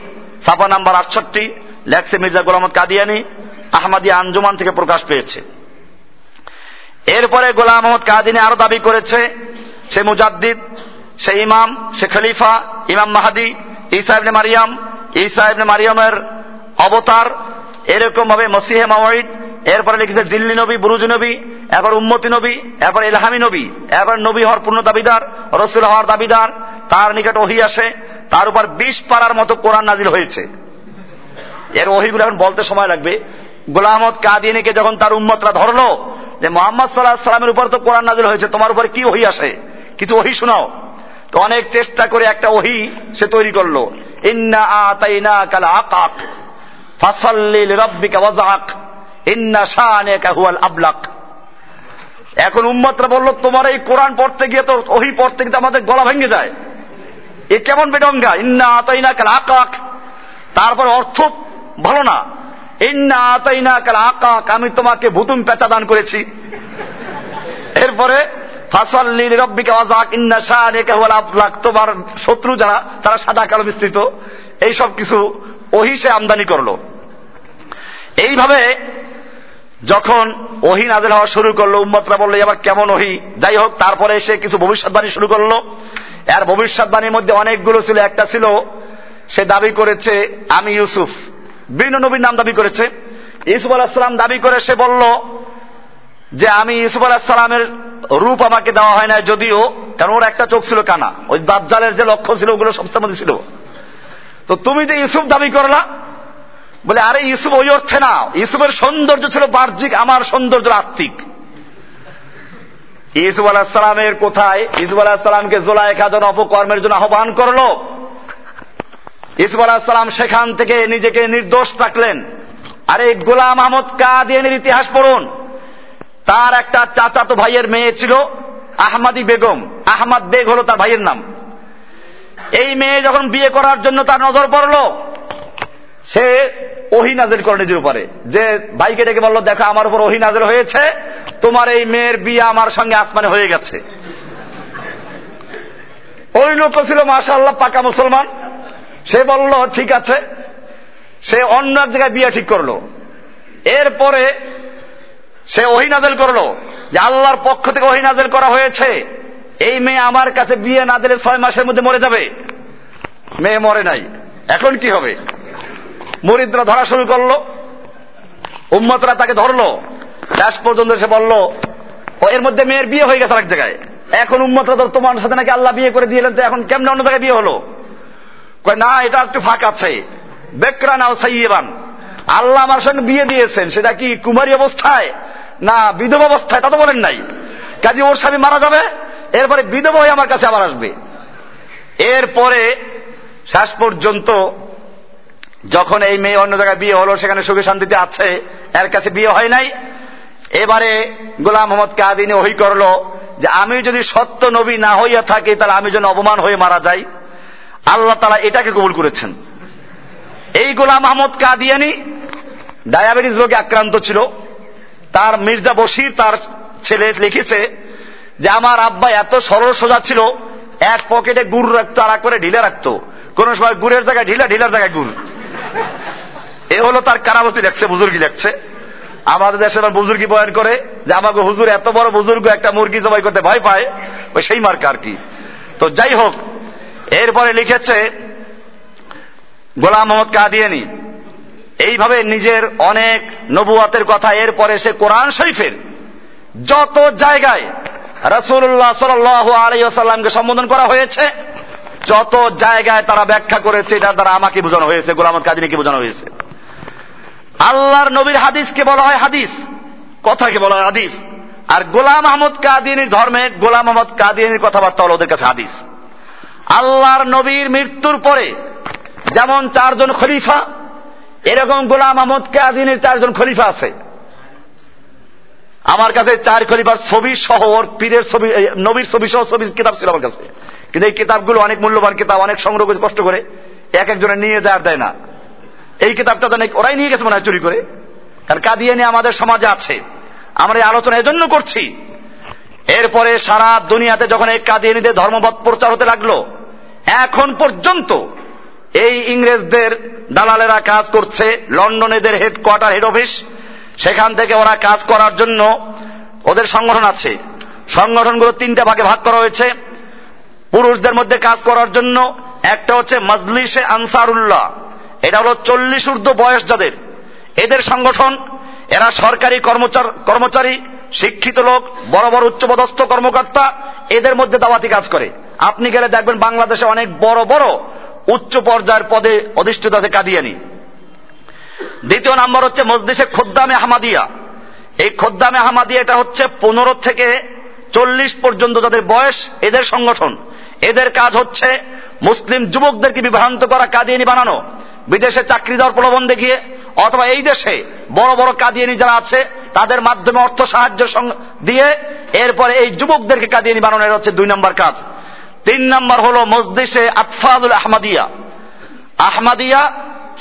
ছাপা নাম্বার আটষট্টি, লেখছে মির্জা গোলামত কাদিয়ানি, আহমাদি আঞ্জুমান থেকে প্রকাশ পেয়েছে। এরপরে গোলাম মোহাম্মদ কাদিনী আরও দাবি করেছে, সে মুজাদ্দিদ, সে ইমাম, সে খলিফা, ইমাম মাহাদি ইসা ইবনে মারিয়াম ইসা ইবনে মারিয়ামের অবতার, এরকম ভাবে মসিহে মাওয়াইদ এরপরে লিখেছে দিল্লি নবী, বুরুজ নবী, এরপর উম্মতি নবী, এরপর ইলহামি নবী, এরপর নবী হওয়ার পূর্ণ দাবিদার, রসুল হওয়ার দাবিদার, তার নিকট ওহি আসে তার উপর বিশ পাড়ার মতো কোরআন নাজিল হয়েছে। এর ওহিগুলো এখন বলতে সময় লাগবে। গোলামত কাদিনীকে যখন তার উম্মতরা ধরলো, যে মোহাম্মদ সাল্লাহ সাল্লামের উপর তো কোরআন নাজিল হয়েছে, তোমার উপর কি ওহি আসে? কিছু ওহি শোনাও। তো অনেক চেষ্টা করে একটা ওহি সে তৈরি করল। ইন্না আতাইনা কাল আকাক ফাসাল্লিল রব্বিকা ওয়াজাক ইন্না শাআনাকা হুয়াল আবলাক। এখন উম্মতরা বলল, তোমার এই কোরআন পড়তে গিয়ে তো ওহি পড়তে গিয়ে আমাদের গলা ভেঙে যায়। এ কেমন বেডঙ্গা? ইন্না আতাইনা কাল আকাক। তারপর অর্থ ভালো না। ইন্না আতাইনা কাল আকাক, আমি তোমাকে ভুতুম পেঁচা দান করেছি। এরপরে ফাসাল্লিল রব্বিকা ওয়াজাক ইন্না শাআনাকা হুয়াল আবলাক। তোমার শত্রু যারা, তারা সাদা কালো মিশ্রিত। এই সব কিছু ওহি সে আমদানি করল। এইভাবে যখন ওহি নাজেল হওয়া শুরু করল, উম্মতরা বলল এবার কেমন ওহি? যাই হোক, তারপরে এসে কিছু ভবিষ্যৎবাণী শুরু করল। আর ভবিষ্যৎবাণীর মধ্যে অনেকগুলো ছিল, একটা ছিল, সে দাবি করেছে, আমি ইউসুফ। বিভিন্ন নবীর নাম দাবি করেছে। ইউসুফ আলাহিসাম দাবি করে, সে বলল যে, আমি ইউসুফ আলাহিসামের রূপ আমাকে দেওয়া হয় না যদিও, কারণ ওর একটা চোখ ছিল কানা। ওই দাজ্জালের যে লক্ষ্য ছিল, ওগুলো সবচেয়ে মধ্যে ছিল। তো তুমি যে ইউসুফ দাবি করলা, বলে, আরে ইউসুফ ওই অর্থে না। ইউসুফের সৌন্দর্য ছিল বাহ্যিক, আমার সৌন্দর্য আত্মিক। ইসুফ আলাহিসামের কোথায়? ইসুফ আলাহিসামকে জোলাইখা যেন অপকর্মের জন্য আহ্বান করল। ইসুফ আলাহিসাম সেখান থেকে নিজেকে নির্দোষ রাখলেন। আরে গোলাম আহমদ কাদিয়ানের ইতিহাস পড়ুন। তার একটা চাচাতো ভাইয়ের মেয়ে ছিল আহমাদি বেগম। আহমাদ বেগ হলো তার ভাইয়ের নাম। এই মেয়ে যখন বিয়ে করার জন্য তার নজর পড়ল, সে ওহি নাজেল করে নিজের উপরে। যে ভাইকে ডেকে বলল, দেখো, আমার উপর ওহি নাজেল হয়েছে। তোমার এই মেয়ের বিয়ে আমার সঙ্গে আসমানে হয়ে গেছে। ওই লোক ছিল মাশা আল্লাহ পাকা মুসলমান। সে বলল, ঠিক আছে। সে অন্য এক জায়গায় বিয়ে ঠিক করল। এরপরে সে ওহি নাজেল করল, যে আল্লাহর পক্ষ থেকে ওহি নাজেল করা হয়েছে। এই মেয়ে আমার কাছে বিয়ে না দিলে ছয় মাসের মধ্যে মরে যাবে। মেয়ে মরে নাই। এখন কি হবে? মরিদরা ধরা শুরু করল। উম্মতরা তাকে ধরলো। শেষ পর্যন্ত সে বলল এর মধ্যে মেয়ের বিয়ে হয়ে গেছে এক জায়গায়। এখন উম্মতরা তো তোমার সাথে নাকি আল্লাহ বিয়ে করে দিয়েলেন তো এখন কেমনে অন্য জায়গায় বিয়ে হলো? না, এটা একটু ফাঁক আছে। বেকরা নাও সাইয়েবান। আল্লাহ আমার সঙ্গে বিয়ে দিয়েছেন, সেটা কি কুমারী অবস্থায়? না, বিধবা অবস্থায়? তা তো বলেন নাই। কাজে ওর স্বামী মারা যাবে, এরপরে বিধবা হয়ে আমার কাছে আবার আসবে। এরপরে শেষ পর্যন্ত যখন এই মেয়ে অন্য জায়গায় বিয়ে হলো, সেখানে সুখে শান্তিতে আছে, এর কাছে বিয়ে হয় নাই। এবারে গোলাম মোহাম্মদ কাদিনী ওই করল যে আমি যদি সত্য নবী না হইয়া থাকি, তাহলে আমি যেন অপমান হয়ে মারা যাই। আল্লাহ তারা এটাকে কবুল করেছেন। এই গোলাম আহমদ কাদিয়ানি ডায়াবেটিস রোগে আক্রান্ত ছিল। তার মির্জা বশির তার ছেলে লিখেছে যে আমার আব্বা এত সরল সোজা ছিল, এক পকেটে গুড় রাখতো, আর করে ঢিলে রাখতো। কোন সময় গুড়ের জায়গায় ঢিলা, ঢিলার জায়গায় গুড়। এ হলো তার কারাবতী লেখছে, বুজুর্গি লেখছে। আমাদের দেশে বুজুর্গি বয়ান করে? যে আমাকে হুজুর এত বড় বুজুর্গ একটা মুরগি জবাই করতে ভয় পায়, ওই সেই মার্কা আর কি। তো যাই হোক, এরপরে লিখেছে, গোলাম মোহাম্মদ কাদিয়ানি এইভাবে নিজের অনেক নবুয়াতের কথা এরপরে সে কোরআন শরীফের যত জায়গায় রসুল্লাহ সাল আলাইসাল্লামকে সম্বোধন করা হয়েছে, যত জায়গায় তারা ব্যাখ্যা করেছে, এটার দ্বারা আমাকে বোঝানো হয়েছে গোলামত কাদিনীকে বোঝানো হয়েছে। আল্লাহর নবীর হাদিসকে বলা হয় হাদিস। কথাকে বলা হয় হাদিস। আর গোলাম আহমদ কাদিনীর ধর্মে গোলাম আহমদ কাদিনীর কথাবার্তা হলো ওদের কাছে হাদিস। আল্লাহর নবীর মৃত্যুর পরে যেমন চারজন খলিফা, এরকম গোলাম আহমদ কাদিনীর চারজন খলিফা আছে। আমার কাছে চার খলিফার ছবি সহ ওর পীরের ছবি নবীর ছবি সহ ছবি কিতাব ছিল আমার কাছে। কিন্তু এই কিতাবগুলো অনেক মূল্যবান কিতাব, অনেক সংগ্রহ কষ্ট করে। এক একজনে নিয়ে যায় দেয় না। এই কিতাবটা তো ওরাই নিয়ে গেছে মনে হয় চুরি করে। কারণ কাদিয়ানি আমাদের সমাজে আছে। আমরা এই আলোচনা এজন্য করছি। এরপরে সারা দুনিয়াতে যখন এই কাদিয়ানিদের ধর্মবৎ প্রচার হতে লাগল, এখন পর্যন্ত এই ইংরেজদের দালালেরা কাজ করছে লন্ডনেদের হেডকোয়ার্টার হেড অফিস সেখান থেকে ওরা কাজ করার জন্য ওদের সংগঠন আছে। সংগঠনগুলো তিনটা ভাগে ভাগ করা হয়েছে। পুরুষদের মধ্যে কাজ করার জন্য একটা হচ্ছে মজলিসে আনসারুল্লাহ। এটা হলো চল্লিশ ঊর্ধ্ব বয়স যাদের। এদের সংগঠন, এরা সরকারি কর্মচারী শিক্ষিত লোক, বড় বড় উচ্চপদস্থ কর্মকর্তা, এদের মধ্যে দাওয়াতি কাজ করে। আপনি গেলে দেখবেন বাংলাদেশে অনেক বড় বড় উচ্চ পর্যায়ের পদে অধিষ্ঠিত আছে কাদিয়ানি। দ্বিতীয় নাম্বার হচ্ছে মসজিদে খোদ্দামে আহমাদিয়া। এই খোদ্দামে আহমাদিয়া এটা হচ্ছে পনেরো থেকে চল্লিশ পর্যন্ত যাদের বয়স, এদের সংগঠন। এদের কাজ হচ্ছে মুসলিম যুবকদেরকে বিভ্রান্ত করা, কাদিয়ানি বানানো। বিদেশে চাকরি দেওয়ার প্রলোভন দেখিয়ে, অথবা এই দেশে বড় বড় কাদিয়ানি যারা আছে, তাদের মাধ্যমে অর্থ সাহায্য দিয়ে এরপরে এই যুবকদেরকে কাদিয়ানি বানানোর হচ্ছে দুই নম্বর কাজ। তিন নম্বর হল মসজিদে আতফাদুল আহমাদিয়া। আহমাদিয়া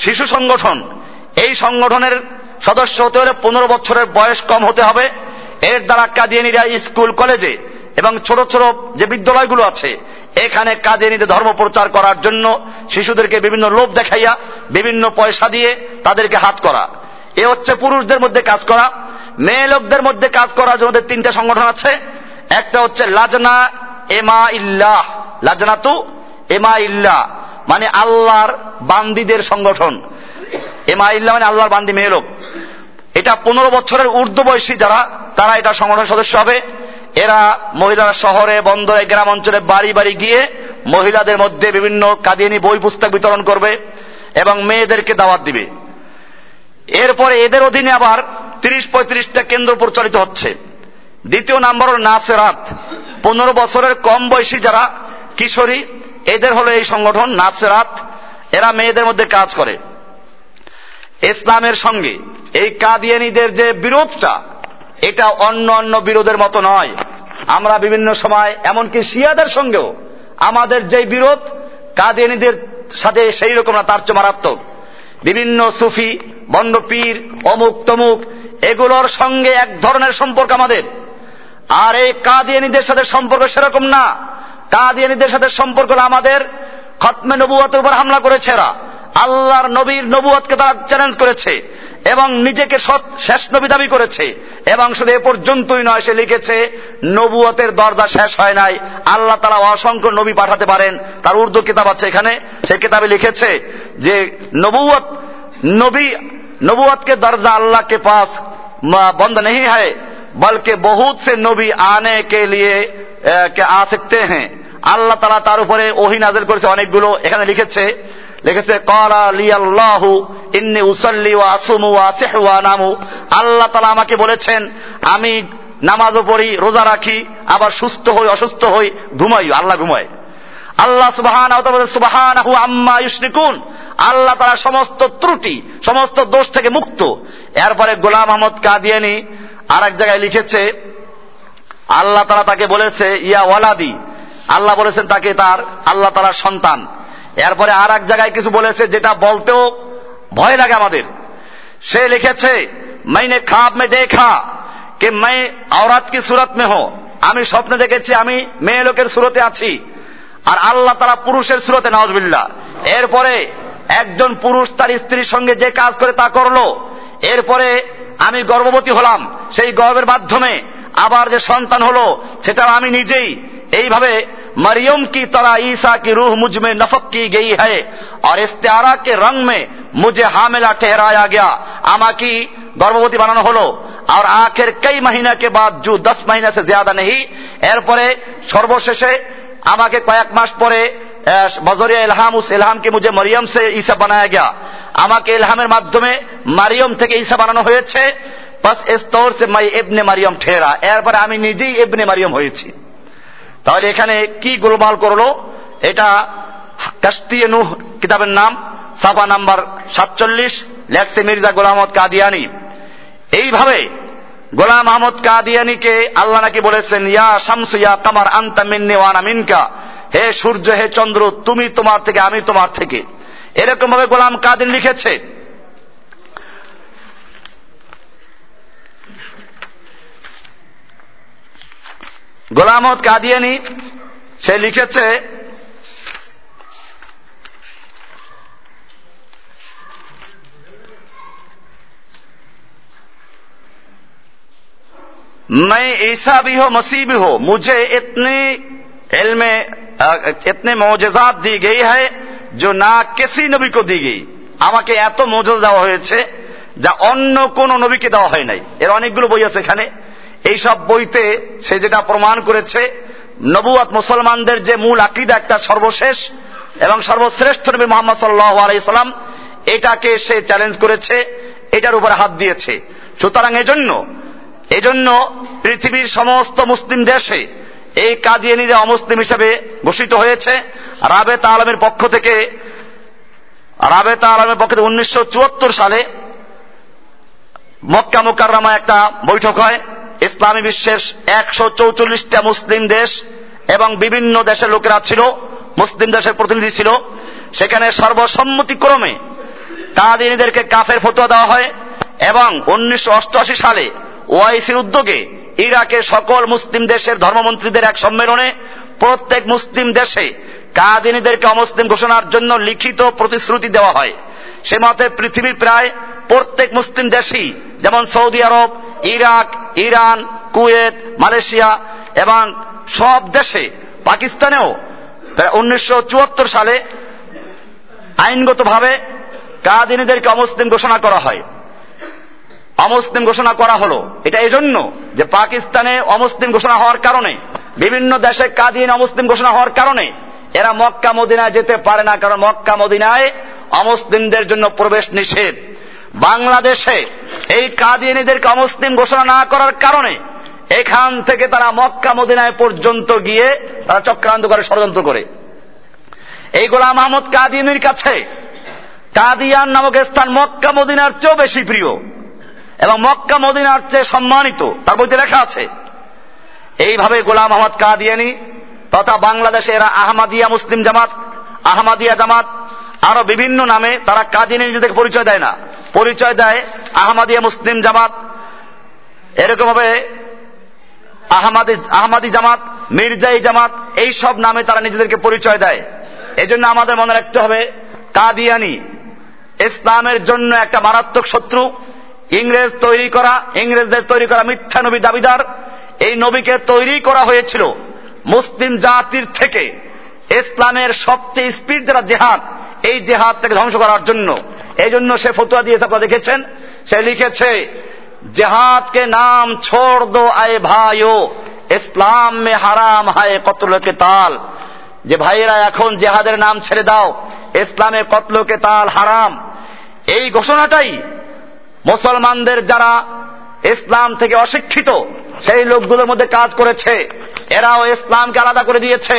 শিশু সংগঠন। এই সংগঠনের সদস্য হতে হলে পনেরো বছরের বয়স কম হতে হবে। এর দ্বারা কাদিয়ানিরা স্কুল, কলেজে এবং ছোট ছোট যে বিদ্যালয়গুলো আছে, এখানে কাদিয়ানিদের ধর্ম প্রচার করার জন্য শিশুদেরকে বিভিন্ন লোভ দেখাইয়া বিভিন্ন পয়সা দিয়ে তাদেরকে হাত করা। এ হচ্ছে পুরুষদের মধ্যে কাজ করা, মেয়ে লোকদের মধ্যে কাজ করার জন্য তিনটা সংগঠন আছে। একটা হচ্ছে লাজনা এমা ইল্লাহ। লাজনাতু এমা ইল্লাহ মানে আল্লাহর বান্দিদের সংগঠন। এমা ইল্লাহ মানে আল্লাহর বান্দি মেয়ে লোক। এটা পনেরো বছরের ঊর্ধ্ব বয়সী যারা, তারা এটা সংগঠন সদস্য হবে। এরা মহিলারা শহরে, বন্দরে, গ্রাম অঞ্চলে বাড়ি বাড়ি গিয়ে মহিলাদের মধ্যে বিভিন্ন কাদিয়ানি বই পুস্তক বিতরণ করবে। এবং মেয়েদেরকে দাওয়াত দিবে। এরপরে এদের অধীনে আবার তিরিশ পঁয়ত্রিশটা কেন্দ্র পরিচালিত হচ্ছে। দ্বিতীয় নাম্বার হল নাসেরাত। পনেরো বছরের কম বয়সী যারা কিশোরী, এদের হলো এই সংগঠন নাসেরাত। এরা মেয়েদের মধ্যে কাজ করে। ইসলামের সঙ্গে এই কাদিয়ানিদের যে বিরোধটা, এটা অন্য অন্য বিরোধের মতো নয়। আমরা বিভিন্ন সময়, এমনকি শিয়াদের সঙ্গেও আমাদের যে বিরোধ, কাদিয়ানিদের সাথে সেই রকম না, তার চেয়ে মারাত্মক। বিভিন্ন সুফি বন্ধ পীর, অমুক তমুক, এগুলোর সঙ্গে এক ধরনের সম্পর্ক আমাদের। আর এই কাদিয়ানিদের সাথে সম্পর্ক সেরকম না। কাদিয়ানিদের সাথে সম্পর্ক আমাদের খতমে নবুয়াতের উপর হামলা করেছে এরা। আল্লাহর নবীর নবুয়াতকে তারা চ্যালেঞ্জ করেছে। এবং নিজেকে সৎ শেষ নবী দাবি করেছে। এবং শুধু এ পর্যন্তই নয়, সে লিখেছে, নবুয়তের দরজা শেষ হয় নাই। আল্লাহ তারা অসংখ্য নবী পাঠাতে পারেন। তার উর্দু কিতাব আছে এখানে। সে কিতাবে লিখেছে যে, নবুয়ত, নবী, নবুয়তকে দরজা আল্লাহকে পাস বন্ধ নেই হয় বলকে বহুত সে নবী আনে কে লিয়ে আ সকতে হ্যাঁ। আল্লাহ তালা তার উপরে ওহি করেছে অনেকগুলো। এখানে লিখেছে লিখেছে ইন্নি উসাল্লি ওয়া আসুমু ওয়া নামু। আল্লাহ তালা আমাকে বলেছেন, আমি নামাজও পড়ি, রোজা রাখি, আবার সুস্থ হই, অসুস্থ হই, ঘুমাই, আল্লাহ ঘুমায়। আল্লাহ সুবাহান সুবাহান আম্মা ইউসরিকুন আল্লাহ তারা সমস্ত ত্রুটি, সমস্ত দোষ থেকে মুক্ত। এরপরে গোলাম আহমদ কাদিয়ানি আর এক জায়গায় লিখেছে, আল্লাহ তারা তাকে বলেছে, ইয়া ওয়ালাদি। আল্লাহ বলেছেন তাকে তার, আল্লাহ তালার সন্তান। এরপরে আর এক জায়গায় কিছু বলেছে যেটা বলতেও ভয় লাগে আমাদের। সে লিখেছে, মাইনে খাব মে দেখা কে মাই আওরাত কি সুরত মে হো। আমি স্বপ্নে দেখেছি, আমি মেয়ে লোকের সুরতে আছি। আর আল্লাহ তারা পুরুষের সুরতে নওয়াজবিল্লা এরপরে একজন পুরুষ তার স্ত্রীর সঙ্গে যে কাজ করে তা করল। এরপরে আমি গর্ভবতী হলাম। সেই গর্বের মাধ্যমে আবার যে সন্তান হলো সেটা আমি নিজেই। এইভাবে मरियम की तरह ईसा की रूह मुझ में नफक की गई है और इस्तारा के रंग में मुझे हामिला ठहराया गया আমাকে গর্ভবতী বানানো হলো আর আখের কই মহিনা কে বাদ জু দশ মহিনা সে ज्यादा नहीं এরপরে সর্বশেষে আমাকে কয়েক মাস পরে বজরিয়া ইলহাম উস ইলহামকে মুঝে মরিয়ম সে ঈসা বানায়া গয়া আমাকে ইলহামের মাধ্যমে মারিয়ম থেকে ঈসা বানানো হয়েছে বাস স্তর সে মাই এবনে মারিয়ম ঠেরা এরপরে আমি নিজেই এবনে মারিয়ম হয়েছি তাহলে এখানে কি গোলমাল করল? এটা কাস্তিয়ে নুহ কিতাবের নাম, সাফা নাম্বার সাতচল্লিশ লেখসে মির্জা গোলাম কাদিয়ানি। এইভাবে গোলাম আহমদ কাদিয়ানিকে আল্লাহ নাকি বলেছেন, ইয়া শামসু, ইয়া কামার, আন্তা মিন্নি ওয়ানা মিনকা। হে সূর্য, হে চন্দ্র, তুমি তোমার থেকে, আমি তোমার থেকে। এরকম ভাবে গোলাম কাদিন লিখেছে। গোলামত কাদিয়ানি সে লিখেছে मैं ईसा भी हो मसीह भी हो मुझे इतने इल्म इतने मोजात दी गई है जो না किसी নবী को दी गई আমাকে এত মজা দেওয়া হয়েছে যা অন্য কোন নবীকে দেওয়া হয় নাই এর অনেকগুলো বই আছে এখানে এইসব বইতে সে যেটা প্রমাণ করেছে, নবুয়াত মুসলমানদের যে মূল আকিদা একটা সর্বশেষ এবং সর্বশ্রেষ্ঠ নবী মোহাম্মদ সাল্লাহ আলাইসাল্লাম এটাকে সে চ্যালেঞ্জ করেছে, এটার উপরে হাত দিয়েছে। সুতরাং এজন্য এজন্য পৃথিবীর সমস্ত মুসলিম দেশে এই কাদিয়ানিরা অমুসলিম হিসেবে ঘোষিত হয়েছে। রাবেতা আলমের পক্ষ থেকে, রাবেতা আলমের পক্ষ থেকে উনিশশো চুয়াত্তর সালে মক্কা মোকাররামা একটা বৈঠক হয়। ইসলামী বিশ্বের একশো চৌচল্লিশটা মুসলিম দেশ এবং বিভিন্ন দেশের লোকেরা ছিল, মুসলিম দেশের প্রতিনিধি ছিল, সেখানে সর্বসম্মতিক্রমে কাদিনীদেরকে কাফের ফতোয়া দেওয়া হয় এবং উনিশশো অষ্টআশি সালে ওআইসির উদ্যোগে ইরাকের সকল মুসলিম দেশের ধর্মমন্ত্রীদের এক সম্মেলনে প্রত্যেক মুসলিম দেশে কাদিনীদেরকে অমুসলিম ঘোষণার জন্য লিখিত প্রতিশ্রুতি দেওয়া হয়। সে মতে পৃথিবীর প্রায় প্রত্যেক মুসলিম দেশই, যেমন Saudi Arab Iraq, Iran, Kuwait, Malaysia এবং সব দেশে পাকিস্তানেও উনিশশো চুয়াত্তর সালে আইনগতভাবে কাদিনীদেরকে অমুসলিম ঘোষণা করা হয়। অমুসলিম ঘোষণা করা হলো। এটা এজন্য যে পাকিস্তানে অমুসলিম ঘোষণা হওয়ার কারণে, বিভিন্ন দেশে কাদিন অমুসলিম ঘোষণা হওয়ার কারণে, এরা মক্কা মদিনায় যেতে পারে না কারণ মক্কা মদিনায় অমুসলিমদের জন্য প্রবেশ নিষেধ। বাংলাদেশে এই কাদিয়ানিদেরকে অমুসলিম ঘোষণা না করার কারণে এখান থেকে তারা মক্কা মদিনায় পর্যন্ত গিয়ে তারা চক্রান্ত করে, ষড়যন্ত্র করে। এই গোলাম আহমদ কাদিয়ানির কাছে কাদিয়ান নামক স্থান মক্কা মদিনার চেয়েও বেশি প্রিয় এবং মক্কা মদিনার চেয়ে সম্মানিত, তার বইতে লেখা আছে, এইভাবে গোলাম আহমদ কাদিয়ানি তথা বাংলাদেশে এরা আহমাদিয়া মুসলিম জামাত, আহমাদিয়া জামাত, আরও বিভিন্ন নামে তারা কাদিয়ানি নিজেদেরকে পরিচয় দেয় না। পরিচয় দেয় আহমাদিয়া মুসলিম জামাত। এরকম ভাবে আহমাদি আহমাদি জামাত, মির্জাই জামাত এই সব নামে তারা নিজেদেরকে পরিচয় দেয়। এজন্য আমাদের মনে রাখতে হবে, কাদিয়ানি ইসলামের জন্য একটা মারাত্মক শত্রু, ইংরেজ তৈরি করা, ইংরেজদের তৈরি করা মিথ্যা নবী দাবিদার। এই নবীকে তৈরি করা হয়েছিল মুসলিম জাতির থেকে। ইসলামের সবচেয়ে স্পিড যারা জেহাদ, এই জেহাদটাকে ধ্বংস করার জন্য। এই জন্য সে ফতুয়া দিয়েছে আপনারা দেখেছেন, সে লিখেছে জেহাদ কে নাম ছোড় দো আয় ভাইও, ইসলাম মে হারাম হায় কতল কে তাল। যে ভাইয়েরা, এখন জেহাদের নাম ছেড়ে দাও, ইসলামে কতল কে তাল হারাম। এই ঘোষণাটাই মুসলমানদের যারা ইসলাম থেকে অশিক্ষিত, সেই লোকগুলোর মধ্যে কাজ করেছে। এরাও ইসলামকে আলাদা করে দিয়েছে।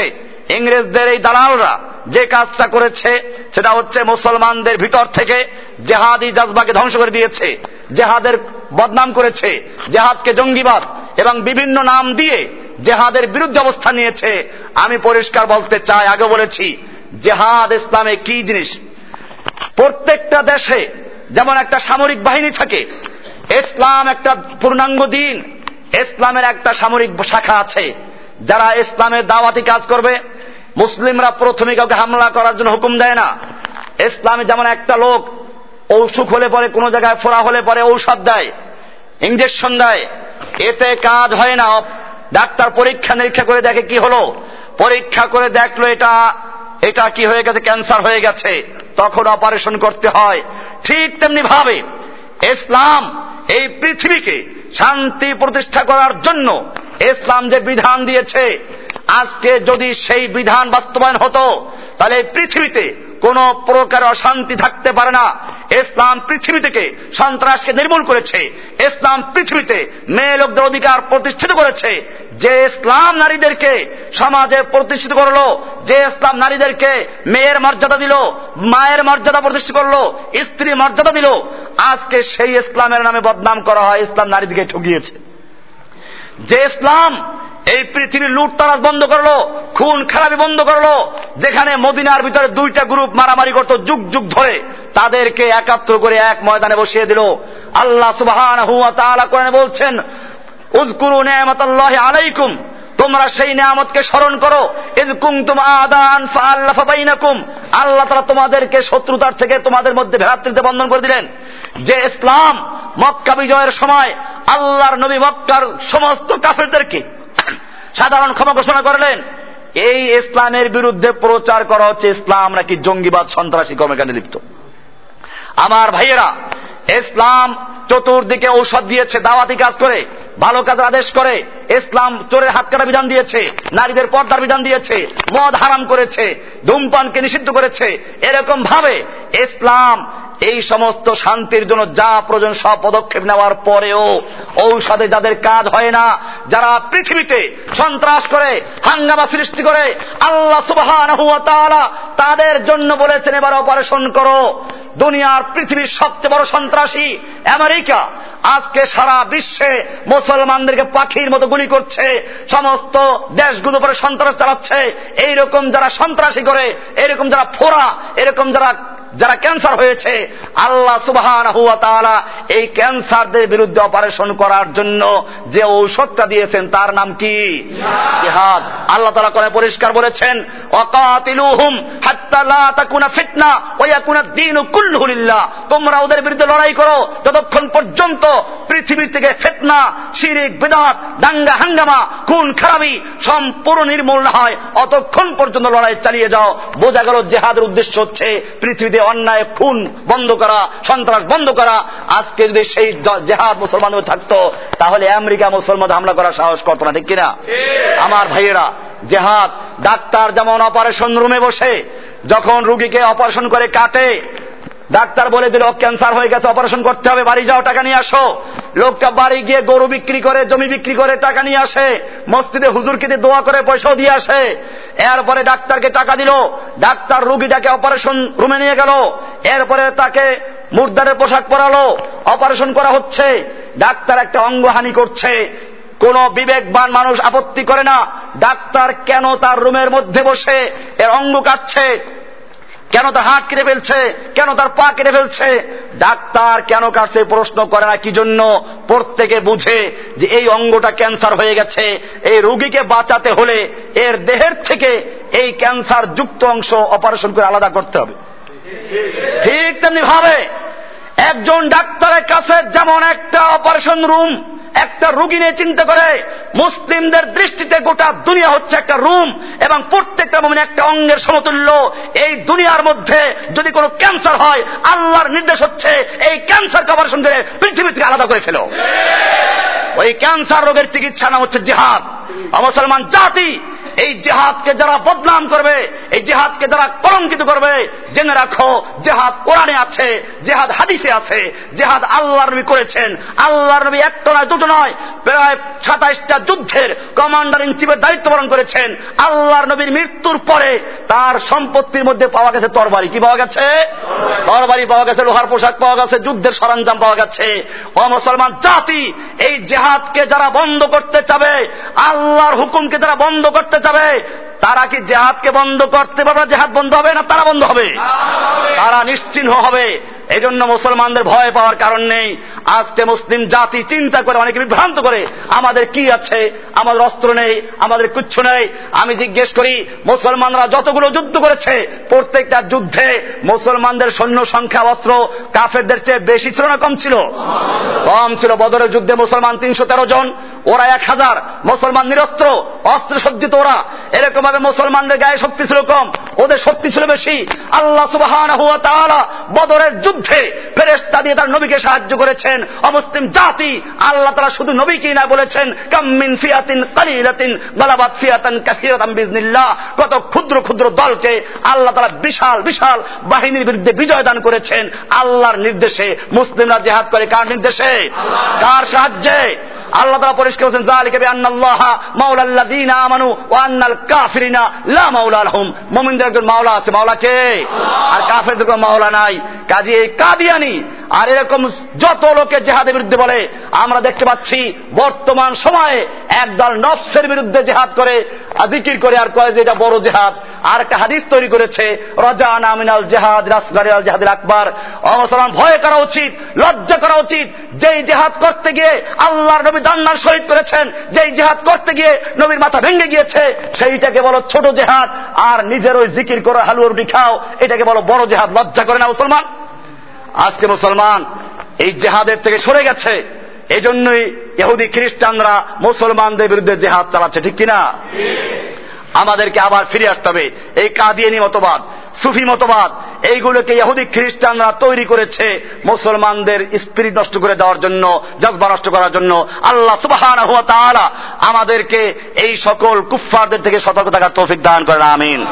ইংরেজদের এই দালালরা যে কাজটা করেছে, সেটা হচ্ছে মুসলমানদের ভিতর থেকে জেহাদি জাজবাকে ধ্বংস করে দিয়েছে, জেহাদের বদনাম করেছে, জেহাদকে জঙ্গিবাদ এবং বিভিন্ন নাম দিয়ে জেহাদের বিরুদ্ধে অবস্থান নিয়েছে। আমি পরিষ্কার বলতে চাই আগে বলেছি, জেহাদ ইসলামে কি জিনিস? প্রত্যেকটা দেশে যেমন একটা সামরিক বাহিনী থাকে, ইসলাম একটা পূর্ণাঙ্গ দিন, ইসলামের একটা সামরিক শাখা আছে, যারা ইসলামের দাওয়াতি কাজ করবে মুসলিমরা প্রথমে কাউকে হামলা করার জন্য হুকুম দেয় না। ইসলামে যেমন একটা লোক অসুখ হলে পরে, কোন জায়গায় ফোড়া হলে পরে ঔষধ দেয় ইঞ্জেকশন দেয়, এতে কাজ হয় না। ডাক্তার পরীক্ষা নিরীক্ষা করে দেখে কি হলো। পরীক্ষা করে দেখল এটা এটা কি হয়ে গেছে, ক্যান্সার হয়ে গেছে। তখন অপারেশন করতে হয়। ঠিক তেমনি ভাবে ইসলাম এই পৃথিবীকে শান্তি প্রতিষ্ঠা করার জন্য ইসলাম যে বিধান দিয়েছে আজকে যদি সেই বিধান বাস্তবায়ন হতো, তাহলে পৃথিবীতে কোন প্রকার অশান্তি থাকতে পারে না। ইসলাম পৃথিবী থেকে সন্ত্রাসকে নির্মূল করেছে। ইসলাম পৃথিবীতে মেয়ে লোকদের অধিকার প্রতিষ্ঠিত করেছে। যে ইসলাম নারীদেরকে সমাজে প্রতিষ্ঠিত করল, যে ইসলাম নারীদেরকে মেয়ের মর্যাদা দিল, মায়ের মর্যাদা প্রতিষ্ঠিত করল স্ত্রী মর্যাদা দিল, আজকে সেই ইসলামের নামে বদনাম করা হয়, ইসলাম নারীদেরকে ঠকিয়েছে। যে ইসলাম এই পৃথিবীর লুটতারাজ বন্ধ করল, খুন খারাপি বন্ধ করল, যেখানে মদিনার ভিতরে দুইটা গ্রুপ মারামারি করতো যুগ যুগ ধরে, তাদেরকে একাত্র করে এক ময়দানে বসিয়ে দিল। আল্লাহ কোরআনে বলছেন উজকুরু নিয়ামাতাল্লাহি আলাইকুম, তোমরা সেই নিয়ামতকে স্মরণ করো আদান আল্লাহ তাআলা তোমাদেরকে শত্রুতার থেকে তোমাদের মধ্যে ভ্রাতৃত্ব বন্ধন করে দিলেন। যে ইসলাম মক্কা বিজয়ের সময় আল্লাহর নবী মক্কার সমস্ত কাফেরদেরকে সাধারণ ক্ষমা ঘোষণা করলেন। এই ইসলামের বিরুদ্ধে প্রচার করা হচ্ছে ইসলাম নাকি জঙ্গিবাদ, সন্ত্রাসী কর্মকাণ্ডে লিপ্ত। আমার ভাইয়েরা, ইসলাম চতুর্দিকে ঔষধ দিয়েছে, দাওয়াতি কাজ করে, ভালো কাজের আদেশ করে, ইসলাম চোরের হাত কাটা বিধান দিয়েছে, নারীদের পর্দার বিধান দিয়েছে, মদ হারাম করেছে, ধূমপানকে নিষিদ্ধ করেছে। এরকম ভাবে ইসলাম এই সমস্ত শান্তির জন্য যা প্রয়োজন সব পদক্ষেপ নেওয়ার পরেও ঔষধে যাদের কাজ হয় না, যারা পৃথিবীতে সন্ত্রাস করে, হাঙ্গামা সৃষ্টি করে, আল্লাহ সুবাহ তাদের জন্য বলেছেন, এবার অপারেশন করো। দুনিয়ার পৃথিবীর সবচেয়ে বড় সন্ত্রাসী, আমেরিকা। আজকে সারা বিশ্বে মুসলমানদেরকে পাখির মতো গুলি করছে। সমস্ত দেশগুলো উপরে সন্ত্রাস চালাচ্ছে। এইরকম যারা সন্ত্রাসী করে এরকম যারা ফোরা, এরকম যারা যারা ক্যান্সার হয়েছে, আল্লাহ সুবাহান এই ক্যান্সারদের বিরুদ্ধে অপারেশন করার জন্য যে ঔষধটা দিয়েছেন, তার নাম কি? জিহাদ। আল্লাহ তালা করে পরিষ্কার বলেছেন অকাতিলুহুম হাত্তা লা তাকুনা ফিতনা ওয়া ইয়াকুনা কুল্লুহু লিল্লাহ তোমরা ওদের বিরুদ্ধে লড়াই করো। যতক্ষণ পর্যন্ত পৃথিবী থেকে ফিতনা শিরিক বিদআত দাঙ্গা হাঙ্গামা খুন খারাপি সম্পূর্ণ নির্মূল না হয় অতক্ষণ পর্যন্ত লড়াই চালিয়ে যাও। বোঝা গেল জেহাদের উদ্দেশ্য হচ্ছে পৃথিবীতে অন্যায় খুন বন্ধ করা সন্ত্রাস বন্ধ করা। আজকে যদি সেই জেহাদ মুসলমানদের থাকতো তাহলে আমেরিকা মুসলমান হামলা করার সাহস করতো না ঠিক কিনা? আমার ভাইয়েরা জেহাদ ডাক্তার যেমন অপারেশন রুমে বসে যখন রুগীকে অপারেশন করে কাটে ডাক্তার বলে দিল ক্যান্সার হয়ে গেছে, অপারেশন করতে হবে, বাড়ি যাও, টাকা নিয়ে আসো। লোকটা বাড়ি গিয়ে গরু বিক্রি করে, জমি বিক্রি করে টাকা নিয়ে আসে। মসজিদে হুজুরকে দিয়ে দোয়া করে, পয়সাও দিয়ে আসে। এরপরে ডাক্তারকে টাকা দিল। ডাক্তার রুগীটাকে অপারেশন রুমে নিয়ে গেল। এরপরে তাকে মুর্দারের পোশাক পরালো। অপারেশন করা হচ্ছে। ডাক্তার একটা অঙ্গহানি করছে। কোন বিবেকবান মানুষ আপত্তি করে না। ডাক্তার কেন তার রুমের মধ্যে বসে? এর অঙ্গ কাটছে। কেন তার হাত কেটে ফেলছে? কেন তার পা কেটে ফেলছে? ডাক্তার কেন কাটছে প্রশ্ন করে না? কি জন্য? প্রত্যেকে বুঝে যে এই অঙ্গটা ক্যান্সার হয়ে গেছে। এই রোগীকে বাঁচাতে হলে এর দেহের থেকে এই ক্যান্সার যুক্ত অংশ অপারেশন করে আলাদা করতে হবে। ঠিক তেমনি ভাবে একজন ডাক্তারের কাছে যেমন একটা অপারেশন রুম একটা রুগী নিয়ে চিন্তা করে মুসলিমদের দৃষ্টিতে গোটা দুনিয়া হচ্ছে একটা রুম এবং প্রত্যেকটা মোমিন একটা অঙ্গের সমতুল্য। এই দুনিয়ার মধ্যে যদি কোনো ক্যান্সার হয় আল্লাহর নির্দেশ হচ্ছে এই ক্যান্সার অপারেশন করে পৃথিবী থেকে আলাদা করে ফেল। ওই ক্যান্সার রোগের চিকিৎসা নাম হচ্ছে জিহাদ। মুসলমান জাতি এই জেহাদকে যারা বদনাম করবে, এই জেহাদকে যারা কলঙ্কিত করবে, জেনে রাখো, জেহাদ কোরআনে আছে, জেহাদ হাদিসে আছে, জেহাদ আল্লাহ নবী করেছেন। আল্লাহ নবী একটা নয়, দুটো নয়, প্রায় সাতাইশটা যুদ্ধের কমান্ডার ইন চিফের দায়িত্ব পালন করেছেন। আল্লাহর নবীর মৃত্যুর পরে তার সম্পত্তির মধ্যে পাওয়া গেছে তরবারি। কি পাওয়া গেছে? তরবারি পাওয়া গেছে, লোহার পোশাক পাওয়া গেছে, যুদ্ধের সরঞ্জাম পাওয়া গেছে। ও মুসলমান জাতি, এই জেহাদকে যারা বন্ধ করতে চাবে, আল্লাহর হুকুমকে যারা বন্ধ করতে চাবে তারা কি জেহাদকে বন্ধ করতে পারবে? জেহাদ বন্ধ হবে না তারা বন্ধ হবে। তারা নিশ্চিহ্ন হবে। এই জন্য মুসলমানদের ভয় পাওয়ার কারণ নেই। আজকে মুসলিম জাতি চিন্তা করে, অনেকে বিভ্রান্ত করে, আমাদের কি আছে? আমাদের অস্ত্র নেই, আমাদের কুচ্ছ নেই। আমি জিজ্ঞেস করি, মুসলমানরা যতগুলো যুদ্ধ করেছে, প্রত্যেকটা যুদ্ধে মুসলমানদের সৈন্য সংখ্যা অস্ত্র কাফেরদের চেয়ে বেশি ছিল না কম ছিল? কম ছিল। বদরের যুদ্ধে মুসলমান তিনশো তেরো জন, ওরা এক হাজার। মুসলমান নিরস্ত্র, অস্ত্র সজ্জিত ওরা। এরকম ভাবে মুসলমানদের গায়ে শক্তি ছিল কম, ওদের শক্তি ছিল বেশি। আল্লাহ সুবাহ বদরের যুদ্ধে ফেরেস্তা দিয়ে তার নবীকে সাহায্য করেছেন। অমুসলিম জাতি আল্লাহ তারা শুধু নবীকে না বলেছেন কাম্মিন ফিয়াতিন কালিলাতিন বালাবাদ ফিয়াতান কাসিরাতাম বিজনিল্লাহ কত ক্ষুদ্র ক্ষুদ্র দলকে আল্লাহ তারা বিশাল বিশাল বাহিনীর বিরুদ্ধে বিজয় দান করেছেন। আল্লাহর নির্দেশে মুসলিমরা জেহাদ করে কার নির্দেশে? কার সাহায্যে? আল্লাহ তারা পরিষ্কার করেছেন জালিকা বিআন্নাল্লাহ দিন আমানু ও আন্নাল কাফিরিনা লা মাওলা আলহম মোমিনদের একজন মাওলা আছে, মাওলা কে? আর কাফেরদের কোনো মাওলা নাই। কাজী এই কাদিয়ানি আর এরকম যত লোকে জেহাদের বিরুদ্ধে বলে, আমরা দেখতে পাচ্ছি বর্তমান সময়ে একদল নফসের বিরুদ্ধে জেহাদ করে জিকির করে আর কয়ে যে এটা বড় জেহাদ। আর একটা হাদিস তৈরি করেছে রজা নামিনাল জেহাদ রাসগারিয়াল জেহাদের আকবর। অমুসলমান ভয় করা উচিত, লজ্জা করা উচিত, যেই জেহাদ করতে গিয়ে আল্লাহর নবী দান্নার শহীদ করেছেন, যেই জেহাদ করতে গিয়ে নবীর মাথা ভেঙে গিয়েছে, সেইটাকে বলো ছোট জেহাদ, আর নিজের ওই জিকির করে হালুয়ার রুটি খাও, এটাকে বলো বড় জেহাদ, লজ্জা করে না মুসলমান? আজকে মুসলমান এই জেহাদের থেকে সরে গেছে। এই জন্যই ইহুদি খ্রিস্টানরা মুসলমানদের বিরুদ্ধে জেহাদ চালাচ্ছে, ঠিক কিনা? আমাদেরকে আবার ফিরে আসতে হবে। এই কাদিয়ানি মতবাদ, সুফি মতবাদ, এইগুলোকে ইহুদি খ্রিস্টানরা তৈরি করেছে মুসলমানদের স্পিরিট নষ্ট করে দেওয়ার জন্য, জজবা নষ্ট করার জন্য। আল্লাহ সুবাহ আমাদেরকে এই সকল কুফফারদের থেকে সতর্ক থাকার তৌফিক দান করেন, আমিন।